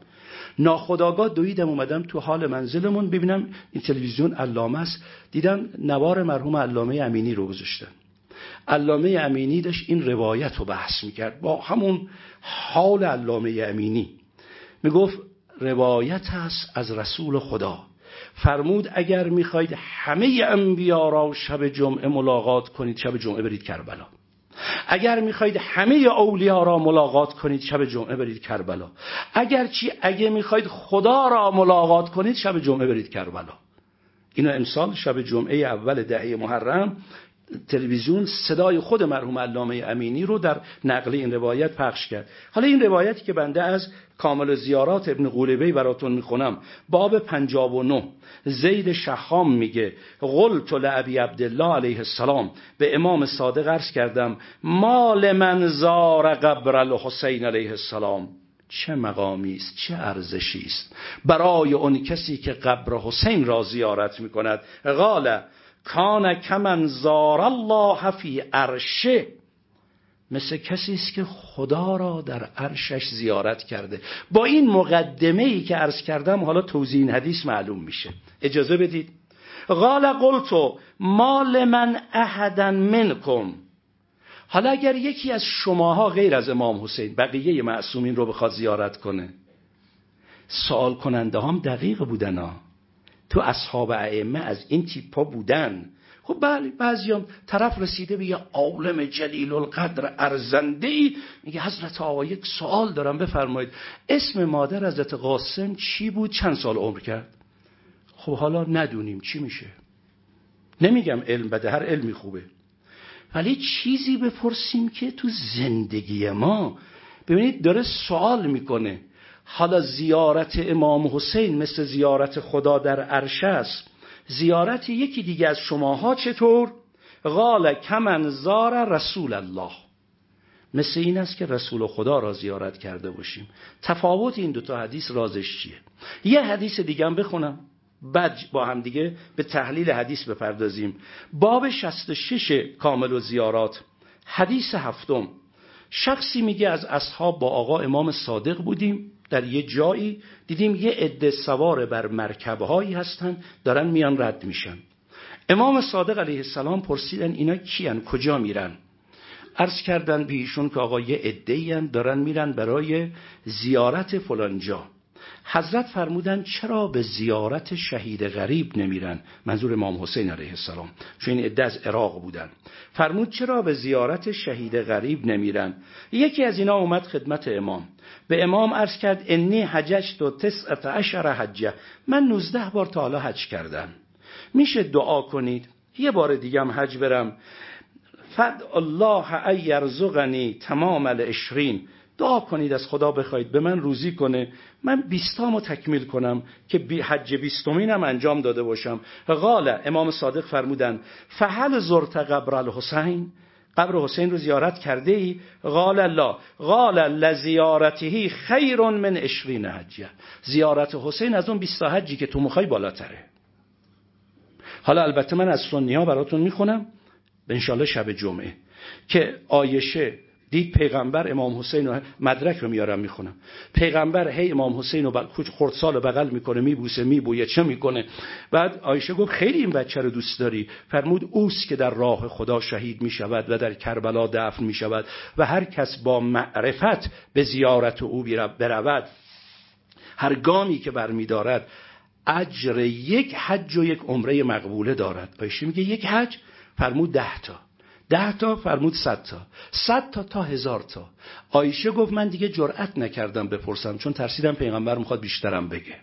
B: ناخداگاه دویدم اومدم تو حال منزلمون ببینم این تلویزیون علامه است. دیدم نوار مرحوم علامه امینی رو گذاشتن. علامه امینی داشت این روایت رو بحث می‌کرد. با همون حال علامه امینی. می‌گفت روایت هست از رسول خدا. فرمود اگر می‌خواید همه انبیا را شب جمعه ملاقات کنید شب جمعه برید کربلا. اگر می‌خواید همه اولیا را ملاقات کنید شب جمعه برید کربلا. اگر چی؟ اگه می‌خواید خدا را ملاقات کنید شب جمعه برید کربلا. اینو امسال شب جمعه اول دهه محرم تلویزیون صدای خود مرحوم علامه امینی رو در نقل این روایت پخش کرد. حالا این روایتی که بنده از کامل زیارات ابن قولبی براتون می‌خونم. باب 59 زید شخام میگه قلت لعبی عبدالله علیه السلام. به امام صادق عرض کردم مال من زار قبر الحسین علیه السلام. چه مقامی است چه ارزشی است. برای اون کسی که قبر حسین را زیارت می‌کند قال کان کمن زار الله فی عرشه. مثل کسی است که خدا را در عرشش زیارت کرده. با این مقدمه ای که عرض کردم حالا توضیح این حدیث معلوم میشه. اجازه بدید. قال قلتو مال من احدا منکم. حالا اگر یکی از شماها غیر از امام حسین بقیه معصومین رو بخواد زیارت کنه سوال کننده هم دقیق بودن ها. تو اصحاب ائمه از این تیپا بودن. خب بله بعضیام طرف رسیده به یه عالم جلیل القدر ارزنده ای میگه حضرت آقا یک سوال دارم بفرمایید. اسم مادر حضرت قاسم چی بود؟ چند سال عمر کرد؟ خب حالا ندونیم چی میشه. نمیگم علم بده هر علمی خوبه. ولی چیزی بپرسیم که تو زندگی ما ببینید داره سوال می‌کنه. حالا زیارت امام حسین مثل زیارت خدا در عرش است. زیارت یکی دیگه از شماها چطور؟ قال کمن زار رسول الله. مثل این است که رسول خدا را زیارت کرده باشیم. تفاوت این دوتا حدیث رازش چیه؟ یه حدیث دیگه هم بخونم. بعد با هم دیگه به تحلیل حدیث بپردازیم. باب 66 کامل و زیارات. حدیث هفتم. شخصی میگه از اصحاب با آقا امام صادق بودیم. در یه جایی دیدیم یه عده سوار بر مرکبهایی هستن دارن میان رد میشن. امام صادق علیه السلام پرسیدن اینا کیان؟ کجا میرن؟ عرض کردن به ایشون که آقا یه عده دارن میرن برای زیارت فلانجا. حضرت فرمودن چرا به زیارت شهید غریب نمیرن؟ منظور امام حسین علیه السلام. چون این عده از عراق بودن. فرمود چرا به زیارت شهید غریب نمیرن؟ یکی از اینا اومد خدمت امام. به امام عرض کرد انی حججت و تسعت عشر حجه. من 19 بار تا حالا حج کردم. میشه دعا کنید؟ یه بار دیگه هم حج برم. فد الله ایرزقنی تمام الاشرین دعا کنید از خدا بخواید به من روزی کنه. من بیستامو تکمیل کنم که بی حج بیستمینم انجام داده باشم. قال امام صادق فرمودن فهل زرت قبر الحسین؟ قبر حسین رو زیارت کرده ای قال الله قال لزیارته خیر من اشرین حجه. زیارت حسین از اون 20 حجی که تو مخوای بالاتره. حالا البته من از سنی ها براتون می‌خونم به انشالله شب جمعه که آیشه دید پیغمبر امام حسین و مدرک رو میارم می‌خونم. پیغمبر هی امام حسین رو خردسال بغل می‌کنه میبوسه میبویه چه می‌کنه؟ بعد آیشه گفت خیلی این بچه رو دوست داری. فرمود اوست که در راه خدا شهید می‌شود و در کربلا دفن می‌شود و هر کس با معرفت به زیارت او برود. هر گامی که برمیدارد اجر یک حج و یک عمره مقبوله دارد. آیشه میگه یک حج؟ فرمود ده تا. ده تا فرمود صد تا. صد تا تا هزار تا. آیشه گفت من دیگه جرأت نکردم بپرسم چون ترسیدم پیغمبر می‌خواد بیشترم بگه.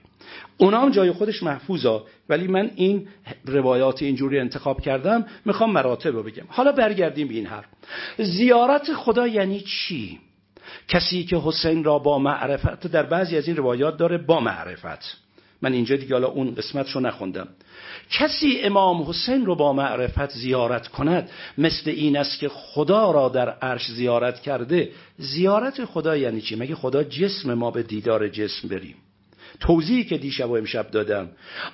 B: اونا هم جای خودش محفوظا ولی من این روایات اینجوری انتخاب کردم می‌خوام مراتب رو بگم. حالا برگردیم به این حرف. زیارت خدا یعنی چی؟ کسی که حسین را با معرفت در بعضی از این روایات داره با معرفت. من اینجا دیگه حالا اون قسمتشو نخوندم. کسی امام حسین رو با معرفت زیارت کند مثل این است که خدا را در عرش زیارت کرده. زیارت خدا یعنی چی؟ مگه خدا جسم ما به دیدار جسم بریم؟ توضیحی که دیشب و امشب دادم.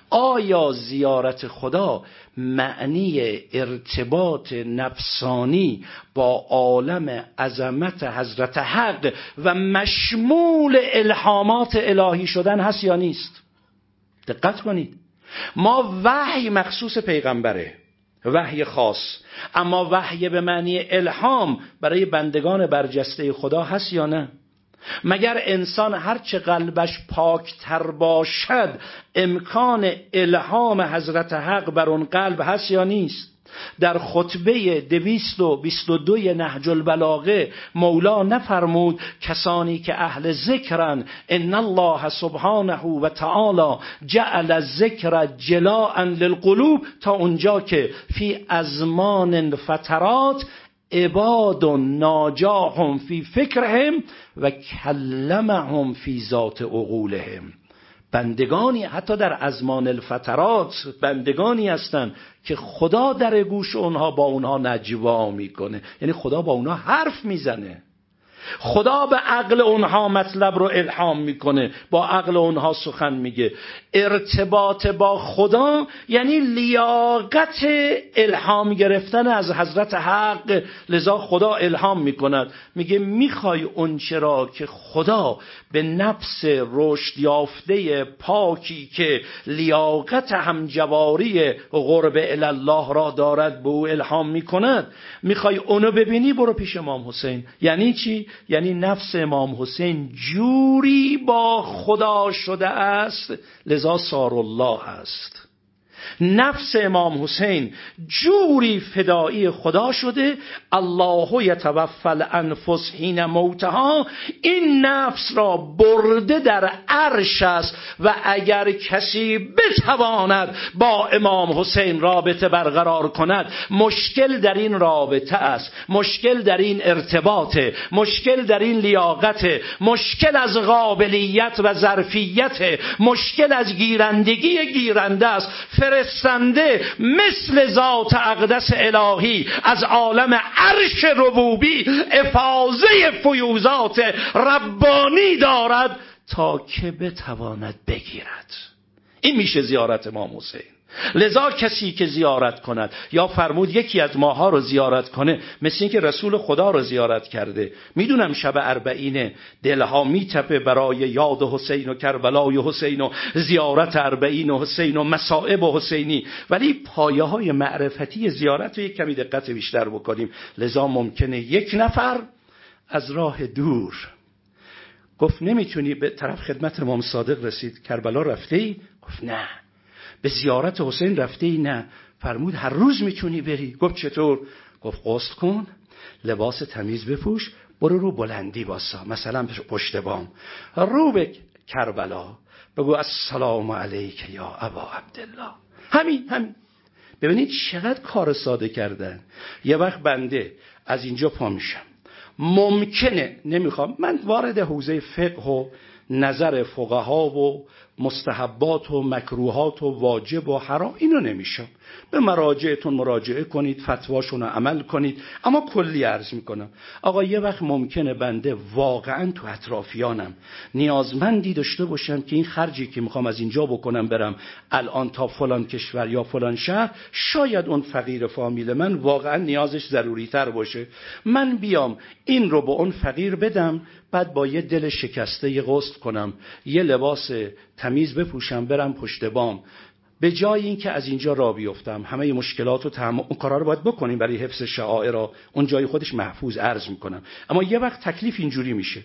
B: آیا زیارت خدا معنی ارتباط نفسانی با عالم عظمت حضرت حق و مشمول الهامات الهی شدن هست یا نیست؟ دقت کنید. ما وحی مخصوص پیغمبره وحی خاص. اما وحی به معنی الهام برای بندگان برجسته خدا هست یا نه؟ مگر انسان هرچه قلبش پاکتر باشد امکان الهام حضرت حق بر اون قلب هست یا نیست؟ در خطبه دویست و بیست و دوی نهج البلاغه مولا نفرمود کسانی که اهل ذکرن ان الله سبحانه و تعالی جعل الذکر جلاء للقلوب تا اونجا که فی ازمان فترات عباد ناجاهم فی فکرهم و کلمهم فی ذات عقولهم. بندگانی حتی در ازمان الفترات بندگانی هستند که خدا در گوش اونها با اونها نجوا می‌کنه. یعنی خدا با اونها حرف می‌زنه. خدا به عقل اونها مطلب رو الهام می‌کنه. با عقل اونها سخن میگه. ارتباط با خدا یعنی لیاقت الهام گرفتن از حضرت حق. لذا خدا الهام می‌کند. میگه می‌خوای اون چرا که خدا به نفس رشد یافته پاکی که لیاقت همجواری قرب الله را دارد به او الهام می‌کند. می‌خوای اونو ببینی برو پیش امام حسین. یعنی چی؟ یعنی نفس امام حسین جوری با خدا شده است لذا سار الله است. نفس امام حسین جوری فدایی خدا شده الله یتوفى الانفس حین موتها این نفس را برده در عرش است و اگر کسی بتواند با امام حسین رابطه برقرار کند مشکل در این رابطه است مشکل در این ارتباط مشکل در این لیاقت مشکل از قابلیت و ظرفیت مشکل از گیرندگی گیرنده است. فرستنده مثل ذات اقدس الهی از عالم عرش ربوبی افاظه فیوزات ربانی دارد تا که بتواند بگیرد. این میشه زیارت امام حسین لذا کسی که زیارت کند یا فرمود یکی از ماها رو زیارت کنه مثل اینکه رسول خدا رو زیارت کرده. می‌دونم شب اربعینه دلها میتپه برای یاد حسین و کربلای حسین و زیارت اربعین و حسین و مسائب و حسینی. ولی پایه های معرفتی زیارت رو یک کمی دقت بیشتر بکنیم. لذا ممکنه یک نفر از راه دور گفت نمی‌تونی به طرف خدمت امام صادق رسید. کربلا رفته ای؟ گفت نه. به زیارت حسین رفته ای نه. فرمود هر روز می‌تونی بری. گفت چطور؟ گفت غسل کن لباس تمیز بپوش برو رو بلندی باسا مثلا پشت بام. رو به کربلا بگو السلام علیک یا ابا عبدالله. همین همین. ببینید چقدر کار ساده کردن. یه وقت بنده از اینجا پا میشم. ممکنه نمی‌خوام. من وارد حوزه فقه و نظر فقها و مستحبات و مکروهات و واجب و حرام اینو نمیشم به مراجعتون مراجعه کنید فتواشون رو عمل کنید. اما کلی عرض می‌کنم. آقا یه وقت ممکنه بنده واقعا تو اطرافیانم نیازمندی داشته باشم که این خرجی که می‌خوام از اینجا بکنم برم الان تا فلان کشور یا فلان شهر شاید اون فقیر فامیل من واقعا نیازش ضروری تر باشه. من بیام این رو به اون فقیر بدم بعد با یه دل شکسته یه کنم یه لباس تمیز بپوشم برم پشت بام. به جای اینکه از اینجا را بیفتم همه مشکلات و تحمل اون کارا رو باید بکنیم برای حفظ شعائر را. اون جای خودش محفوظ عرض می‌کنم. اما یه وقت تکلیف اینجوری میشه.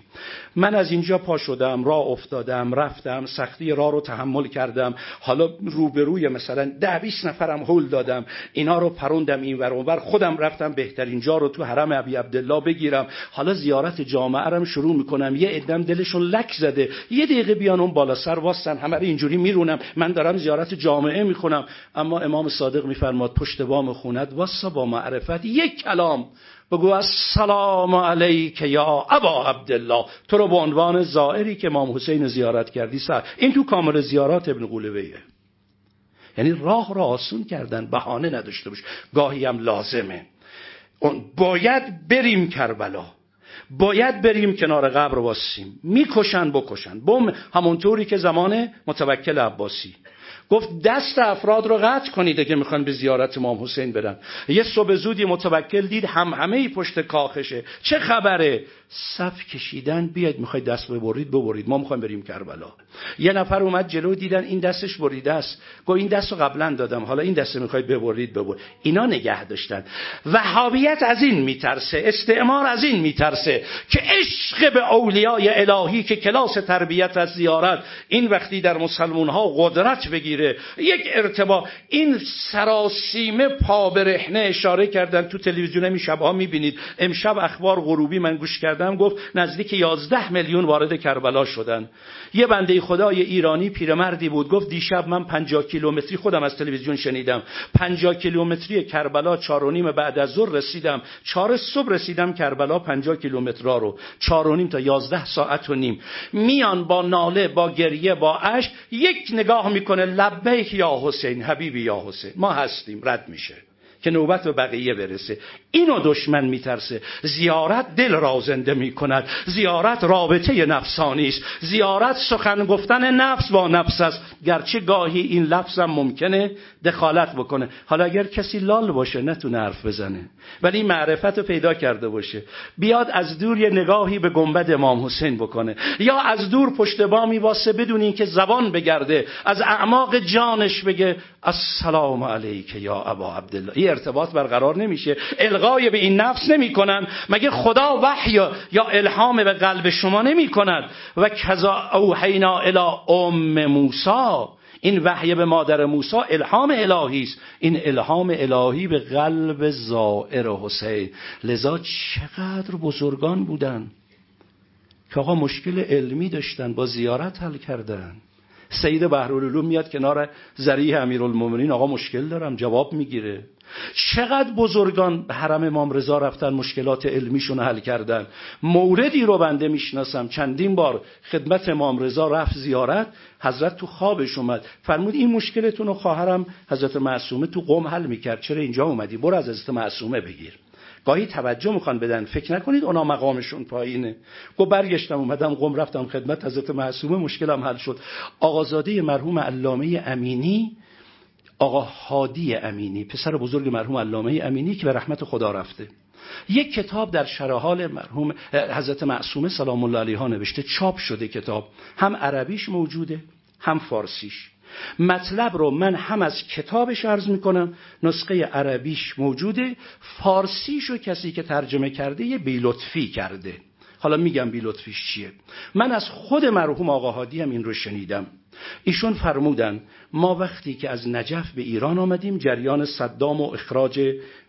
B: من از اینجا پا شدم راه افتادم رفتم سختی راه رو تحمل کردم. حالا روبروی مثلا ده 20 نفرم هول دادم. اینا رو پروندم این ور اونور خودم رفتم بهترین جا رو تو حرم ابی عبدالله بگیرم. حالا زیارت جامعه رو شروع می‌کنم. یه ادم دلشون لک زده. یه دقیقه بیان اون بالا سر واسن همه رو اینجوری میرونم. من دارم زیارت جامعه جامعه می‌خونم. اما امام صادق میفرماد پشت بام خوند واسا با معرفت یک کلام بگو السلام علیک یا ابا عبدالله. تو رو به عنوان زائری که امام حسین زیارت کردی سر. این تو کامل زیارات ابن قولویه یعنی راه را آسون کردن بهانه نداشته باش. گاهی هم لازمه. باید بریم کربلا. باید بریم کنار قبر واسیم. می‌کشن بکشن. بم همونطوری که زمان متوکل عباسی. گفت دست افراد رو قطع کنید اگه می‌خوان به زیارت امام حسین برن. یه صبح زودی متوکل دید هم همه پشت کاخشه. چه خبره؟ صف کشیدن بیاید می‌خواید دست ببرید ببرید. ما می‌خوایم بریم کربلا. یه نفر اومد جلو دیدن این دستش بریده است. گفت این دست رو قبلا دادم. حالا این دست می‌خواید ببرید ببرید اینا نگه داشتن. وهابیت از این میترسه استعمار از این میترسه که عشق به اولیای الهی که کلاس تربیت از زیارت. این وقتی در مسلمون ها قدرت بگیره یک ارتباط. این سراسیمه پا برهنه اشاره کردن تو تلویزیون. می شبها می‌بینید. امشب اخبار غروبی من گوش کردم. گفت نزدیک 11 میلیون وارد کربلا شدن. یه بنده خدای ایرانی پیرمردی بود. گفت دیشب من 50 کیلومتری خودم از تلویزیون شنیدم. 50 کیلومتری کربلا 4 و نیم بعد از ظهر رسیدم. 4 صبح رسیدم کربلا 50 کیلومتر رو. 4 و نیم تا 11 ساعت و نیم. میان با ناله با گریه با اش یک نگاه می‌کنه. لبیک یا حسین حبیبی یا حسین. ما هستیم رد میشه. که نوبت به بقیه برسه. اینو دشمن میترسه. زیارت دل را زنده می‌کند. زیارت رابطه نفسانی است. زیارت سخن گفتن نفس با نفس است. گرچه گاهی این لفظم ممکنه دخالت بکنه. حالا اگر کسی لال باشه نتونه حرف بزنه. ولی معرفت رو پیدا کرده باشه. بیاد از دور یه نگاهی به گنبد امام حسین بکنه. یا از دور پشت بامی واسه بدون که زبان بگرده از اعماق جانش بگه السلام علیک یا ابا عبدالله. این ارتباط برقرار نمیشه. القای به این نفس نمی‌کنن. مگه خدا وحی یا الهام به قلب شما نمی کند و کذا اوحینا الی ام موسی. این وحی به مادر موسی الهام الهی است. این الهام الهی به قلب زائر حسین. لذا چقدر بزرگان بودن که آقا مشکل علمی داشتن با زیارت حل کردن. سید بحرالعلوم میاد کنار زریح امیرالمومنین. آقا مشکل دارم جواب می‌گیره. چقدر بزرگان به حرم امام رضا رفتن مشکلات علمیشون حل کردن. موردی رو بنده می‌شناسم. چندین بار خدمت امام رضا رفت زیارت حضرت تو خوابش اومد. فرمود این مشکلتون رو خواهرم حضرت معصومه تو قوم حل می‌کرد. چرا اینجا اومدی؟ برو از حضرت معصومه بگیر. گاهی توجه می‌خوان بدن فکر نکنید اونا مقامشون پایینه. گو برگشتم اومدم قم رفتم خدمت. حضرت معصومه مشکلم حل شد. آقازاده مرحوم علامه امینی آقا حادی امینی پسر بزرگ مرحوم علامه امینی که به رحمت خدا رفته. یک کتاب در شرحال مرحوم حضرت معصومه سلام الله علیها نوشته. چاپ شده کتاب. هم عربیش موجوده هم فارسیش. مطلب رو من هم از کتابش عرض می‌کنم. نسخه عربیش موجوده. فارسیش رو کسی که ترجمه کرده یه بیلطفی کرده. حالا میگم بیلطفیش چیه؟ من از خود مرحوم آقا هادی هم این رو شنیدم. ایشون فرمودن ما وقتی که از نجف به ایران آمدیم جریان صدام و اخراج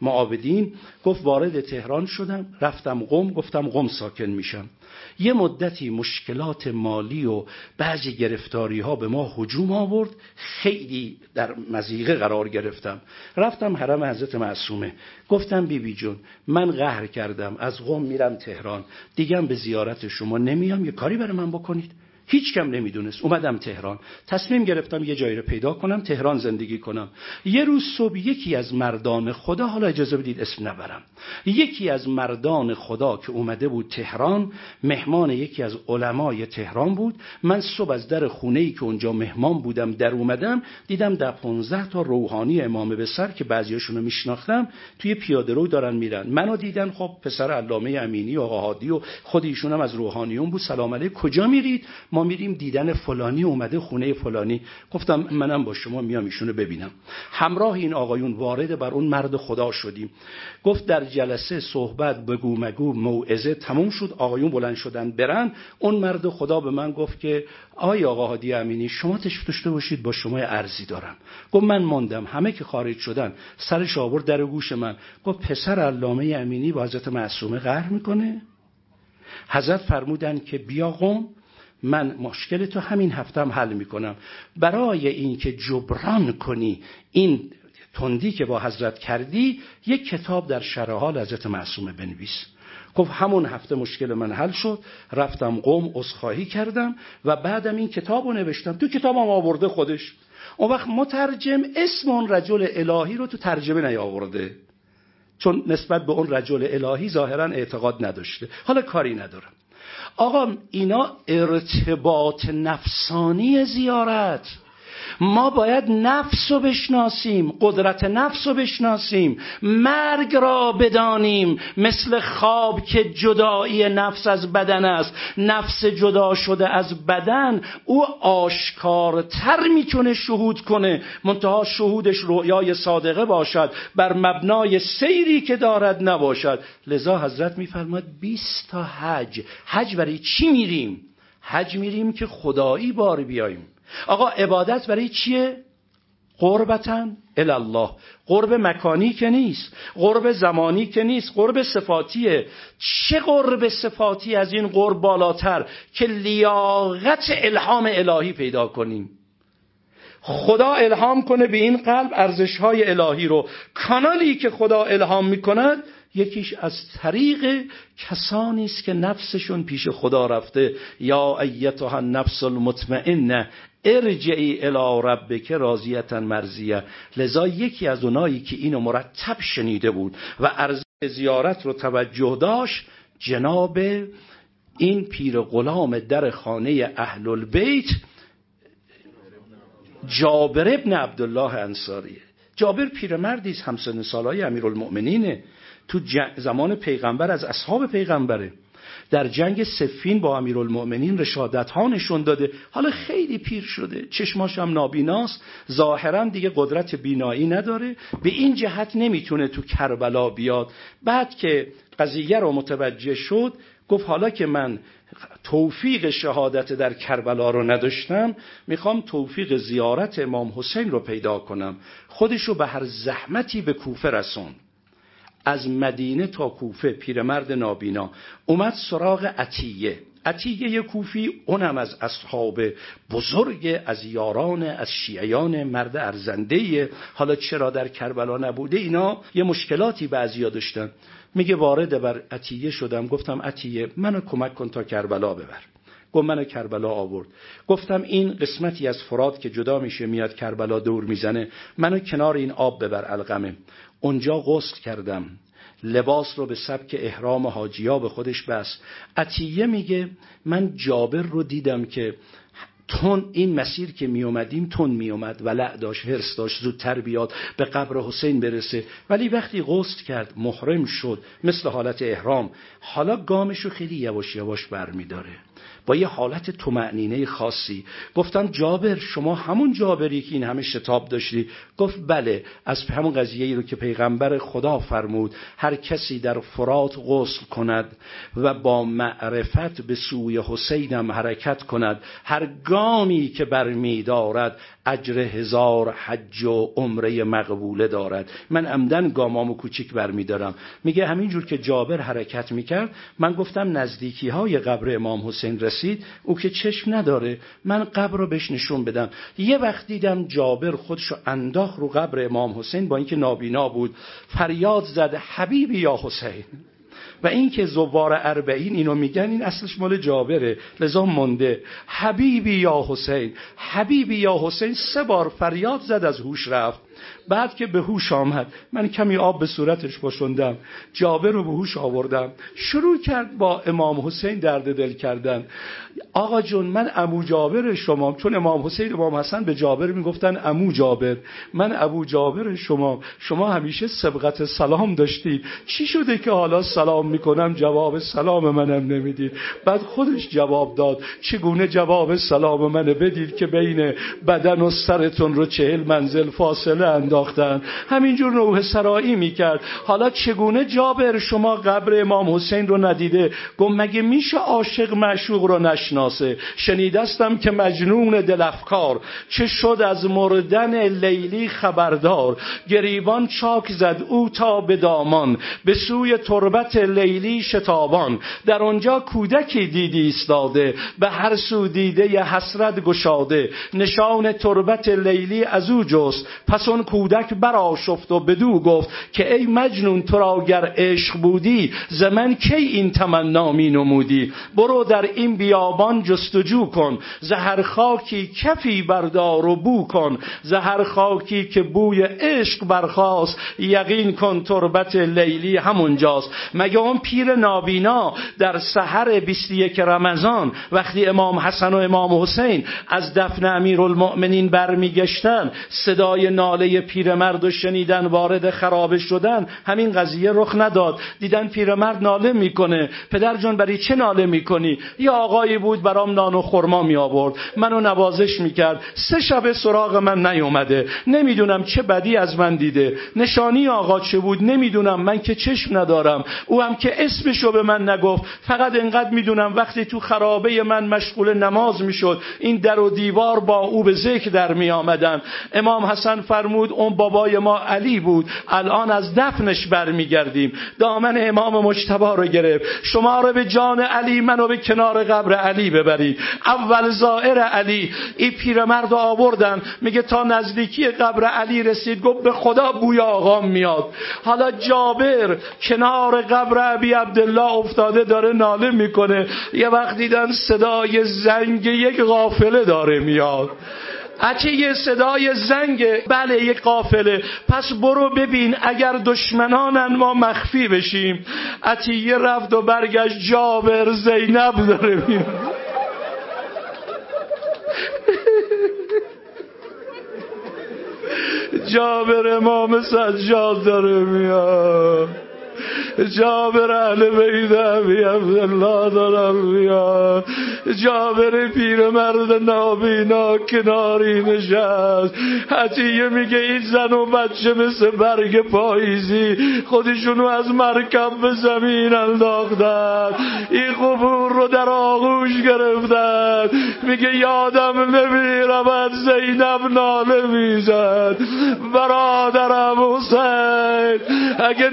B: معابدین گفت وارد تهران شدم رفتم قم گفتم قم ساکن میشم. یه مدتی مشکلات مالی و بعضی گرفتاری ها به ما هجوم آورد خیلی در مزیقه قرار گرفتم. رفتم حرم حضرت معصومه. گفتم بیبی بی جون من قهر کردم از قم میرم تهران. دیگم به زیارت شما نمیام یه کاری برای من بکنید. هیچ کم نمی‌دونست. اومدم تهران. تصمیم گرفتم یه جایی رو پیدا کنم تهران زندگی کنم. یه روز صبح یکی از مردان خدا حالا اجازه بدید اسم نبرم. یکی از مردان خدا که اومده بود تهران مهمان یکی از علمای تهران بود. من صبح از در خونه ای که اونجا مهمان بودم در اومدم دیدم در 15 تا روحانی امام به سر که بعضیاشون رو میشناختم توی پیاده رو دارن میرن. منو دیدن خب پسر علامه امینی و آقا هادی و خود ایشون هم از روحانیون بود. سلام علیک کجا میرید؟ ما میریم دیدن فلانی اومده خونه فلانی. گفتم منم با شما میام ایشونو ببینم. همراه این آقایون وارد بر اون مرد خدا شدیم. گفت در جلسه صحبت بگو مگو موعظه تموم شد آقایون بلند شدن برن. اون مرد خدا به من گفت که آی آقا هادی امینی شما تشریف داشته باشید با شما ارزی دارم. گفت من ماندم همه که خارج شدن سرش آورد در گوش من. گفت پسر علامه امینی با حضرت معصومه قهر می‌کنه؟ حضرت فرمودن که بیا قوم من مشکل تو همین هفتم حل می‌کنم. برای اینکه جبران کنی این تندی که با حضرت کردی یک کتاب در شرحال حضرت معصومه بنویس. خب همون هفته مشکل من حل شد رفتم قوم اصخاهی کردم و بعدم این کتاب رو نوشتم. تو کتابم آورده خودش. اون وقت مترجم اسم اون رجل الهی رو تو ترجمه نیاورده. چون نسبت به اون رجل الهی ظاهرا اعتقاد نداشته. حالا کاری ندارم. آقا اینا ارتباط نفسانی زیارت. ما باید نفس رو بشناسیم قدرت نفس رو بشناسیم مرگ را بدانیم. مثل خواب که جدایی نفس از بدن است. نفس جدا شده از بدن او آشکارتر می‌تونه شهود کنه. منتها شهودش رویای صادقه باشد. بر مبنای سیری که دارد نباشد. لذا حضرت میفرماد 20 تا حج. حج برای چی میریم؟ حج میریم که خدایی بار بیاییم. آقا عبادت برای چیه؟ قربتن الله قرب مکانی که نیست قرب زمانی که نیست قرب صفاتیه. چه قرب صفاتی از این قرب بالاتر که لیاقت الهام الهی پیدا کنیم؟ خدا الهام کنه به این قلب ارزش های الهی رو. کانالی که خدا الهام می‌کند یکیش از طریق کسانی است که نفسشون پیش خدا رفته. یا ایتها النفس المطمئنه. ارجعی الی ربک راضیتا مرزیه لذا یکی از اونایی که اینو مرتب شنیده بود و ارزش زیارت رو توجه داشت جناب این پیر غلام در خانه اهل البیت جابر ابن عبدالله انصاریه. جابر پیرمردی است همسن سالای امیرالمؤمنینه. تو زمان پیغمبر از اصحاب پیغمبره. در جنگ سفین با امیرالمؤمنین رشادت ها نشون داده. حالا خیلی پیر شده. چشماش هم نابیناست. ظاهرا دیگه قدرت بینایی نداره. به این جهت نمی‌تونه تو کربلا بیاد. بعد که قضیه رو متوجه شد گفت حالا که من توفیق شهادت در کربلا رو نداشتم می‌خوام توفیق زیارت امام حسین رو پیدا کنم. خودش رو به هر زحمتی به کوفه رسون از مدینه تا کوفه پیرمرد نابینا. اومد سراغ عطیه. عطیه کوفی اونم از اصحاب بزرگ از یاران از شیعیان مرد ارزنده حالا چرا در کربلا نبوده؟ اینا یه مشکلاتی بعضیا داشتن. میگه وارد بر عطیه شدم. گفتم عطیه منو کمک کن تا کربلا ببر. گفت منو کربلا آورد. گفتم این قسمتی از فراد که جدا میشه میاد کربلا دور می‌زنه. منو کنار این آب ببر القمه اونجا غسل کردم. لباس رو به سبک احرام حاجیا به خودش بس عطیه میگه من جابر رو دیدم که تون این مسیر که می اومدیم تون می اومد ولع داشت هرس داشت زودتر بیاد به قبر حسین برسه. ولی وقتی غسل کرد محرم شد مثل حالت احرام. حالا گامشو خیلی یواش یواش برمیداره. با یه حالت تومعنینه خاصی. گفتم جابر شما همون جابری که این همه شتاب داشتی. گفت بله از همون قضیه رو که پیغمبر خدا فرمود هر کسی در فرات غسل کند و با معرفت به سوی حسینم حرکت کند. هر گامی که برمی دارد اجر هزار حج و عمره مقبوله دارد. من عمدن گامامو کوچیک برمیدارم. میگه همینجور که جابر حرکت می‌کرد من گفتم نزدیکی های قبر امام حسین رسید او که چشم نداره. من قبر رو بهش نشون بدم. یه وقت دیدم جابر خودشو انداخ رو قبر امام حسین با اینکه نابینا بود. فریاد زد حبیبی یا حسین؟ و اینکه زوار اربعین اینو میگن این اصلش مال جابره. لذا مونده حبیبی یا حسین. حبیبی یا حسین سه بار فریاد زد از هوش رفت. بعد که به هوش آمد من کمی آب به صورتش باشندم جابر رو به هوش آوردم شروع کرد با امام حسین درد دل کردن. آقا جون من امو جابر شما چون امام حسین امام حسن به جابر می‌گفتن امو جابر. من ابو جابر شما شما همیشه سبقت سلام داشتید چی شده که حالا سلام می‌کنم؟ جواب سلام منم نمی‌دید بعد خودش جواب داد چگونه جواب سلام منه بدید که بین بدن و سرتون رو چهل منزل فاصله انداختن. همینجور نوح سرایی می‌کرد. حالا چگونه جابر شما قبر امام حسین رو ندیده؟ گم مگه میشه عاشق معشوق رو نشناسه؟ شنیدستم که مجنون دلفکار چه شد از مردن لیلی خبردار؟ گریبان چاک زد او تا به دامان. به سوی تربت لیلی شتابان. در آنجا کودکی دیدی ایستاده. به هر سو دیده ی حسرت گشاده. نشان تربت لیلی از او جست. پس اون کودک براشفت و بدو گفت که ای مجنون تو را گر عشق بودی زمن کی این تمنا می نمودی؟ برو در این بیابان جستجو کن زهر خاکی کفی بردار و بو کن زهر خاکی که بوی عشق برخواست یقین کن تربت لیلی همونجاست. مگه اون پیر نابینا در سحر 21 رمضان وقتی امام حسن و امام حسین از دفن امیرالمؤمنین برمیگشتن صدای ناله پیرمرد و شنیدن وارد خرابه شدن همین قضیه رخ نداد. دیدن پیرمرد ناله می‌کنه. پدر جان برای چه ناله می‌کنی؟ یه آقایی بود برام نان و خرما می آورد منو نوازش می‌کرد. سه شب سراغ من نیومده. نمی‌دونم چه بدی از من دیده. نشانی آقا چه بود؟ نمی‌دونم. من که چشم ندارم. او هم که اسمشو به من نگفت. فقط انقدر می‌دونم وقتی تو خرابه من مشغول نماز می‌شد این در و دیوار با او به ذکر در می آمدن امام حسن فرمود اون بابای ما علی بود. الان از دفنش برمیگردیم. دامن امام مجتبا رو گرفت. شما رو به جان علی منو به کنار قبر علی ببرید. اول زائر علی. این پیرمرد رو آوردن. میگه تا نزدیکی قبر علی رسید گفت به خدا بوی آقام میاد. حالا جابر کنار قبر عبی عبدالله افتاده داره ناله می‌کنه. یه وقت دیدن صدای زنگ یک غافله داره میاد. اچه یه صدای زنگ بله یک قافله. پس برو ببین اگر دشمنانن ما مخفی بشیم. یه رفت و برگشت جابر زینب داره میاد جابر امام سجاد داره میاد جابر اهل بیت ابی عبدالله دارم میاد جابر پیر مرد نابینا کناری نشست. حتیه میگه این زن و بچه مثل برگ پاییزی خودشونو از مرکب به زمین انداختن. این قبور رو در آغوش گرفتن. میگه یادم نمی‌رود زینب ناله می‌زد. برادرم حسین اگه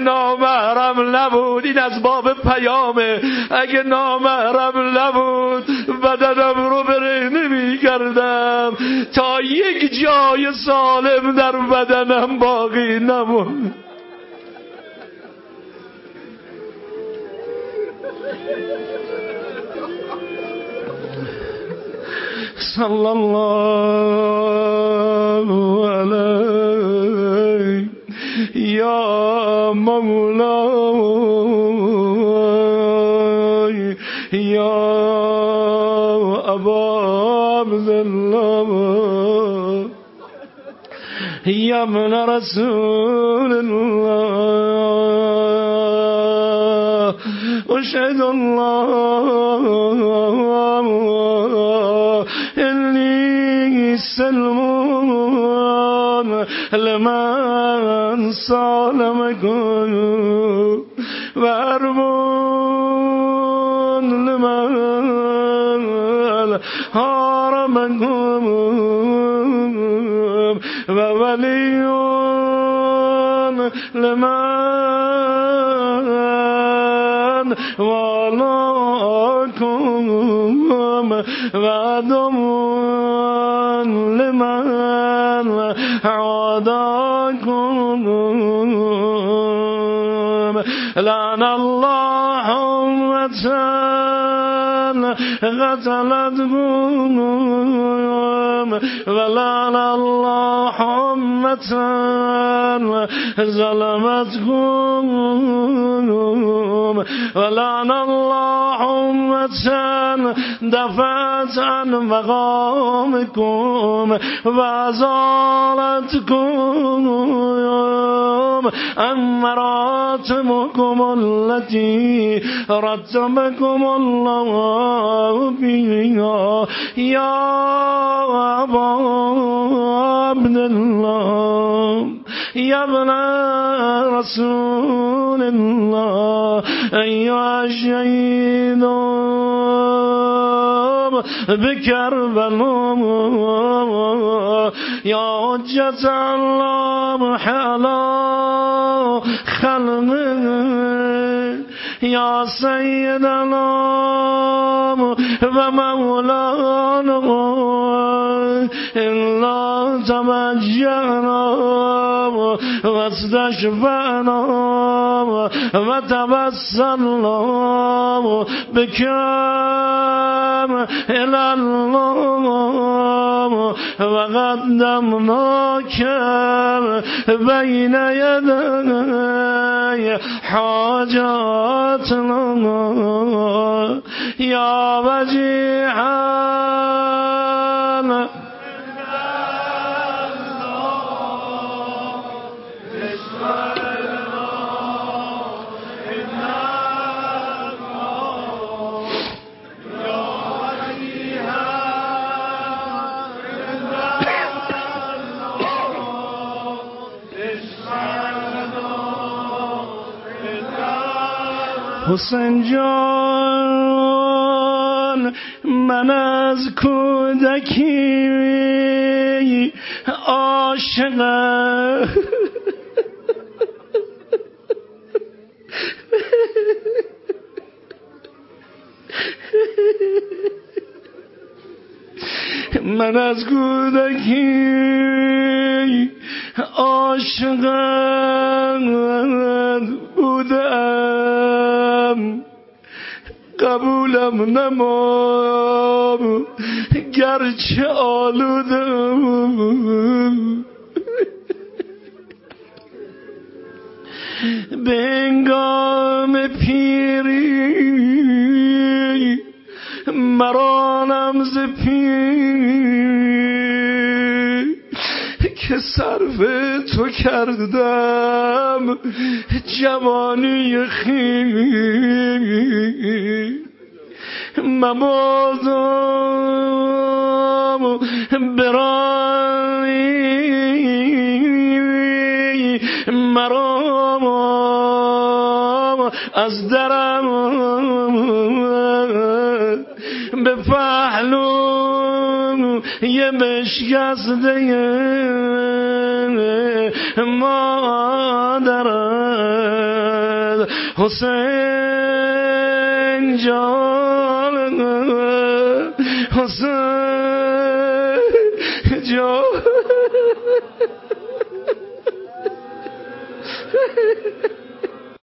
B: نامحرم نبود این از باب پیامه. اگه نامحرم نبود بدنم رو بره نمی کردم تا یک جای سالم در بدنم باقی نمون صلی الله يا مولاي يا أبا عبد الله يا من رسول الله أشهد الله إني سلمون. لمن سالمكم وارمون لمن هارمكم وولي لمن والاكم وعدم لمن عاداكم لعن الله أمة قتلتكم ولعن الله أمة ظلمتكم ولعن الله أمة دفعت عن مقامكم وأزالتكم عن مراتبكم التي رتبكم الله فيها يا أبا عبد الله يا ابن رسول الله أيها الشهيد بكربلاء يا حجة الله محلا خلقه. يا سيدنا ومولانا إلا تمجعنا واستشفعنا وتبسلنا بكام إلى الله وقدمناك بين يدي حاجاتنا يا وجيها حسین جان من از کودکی عاشق. من از کودکی عاشق. نمام گرچه آلودم. به انگام پیری مرانم ز که صرف تو کردم جوانی خیر مبادم برای مرام از درم به پهلو یه بشکسته مادرد حسین جان.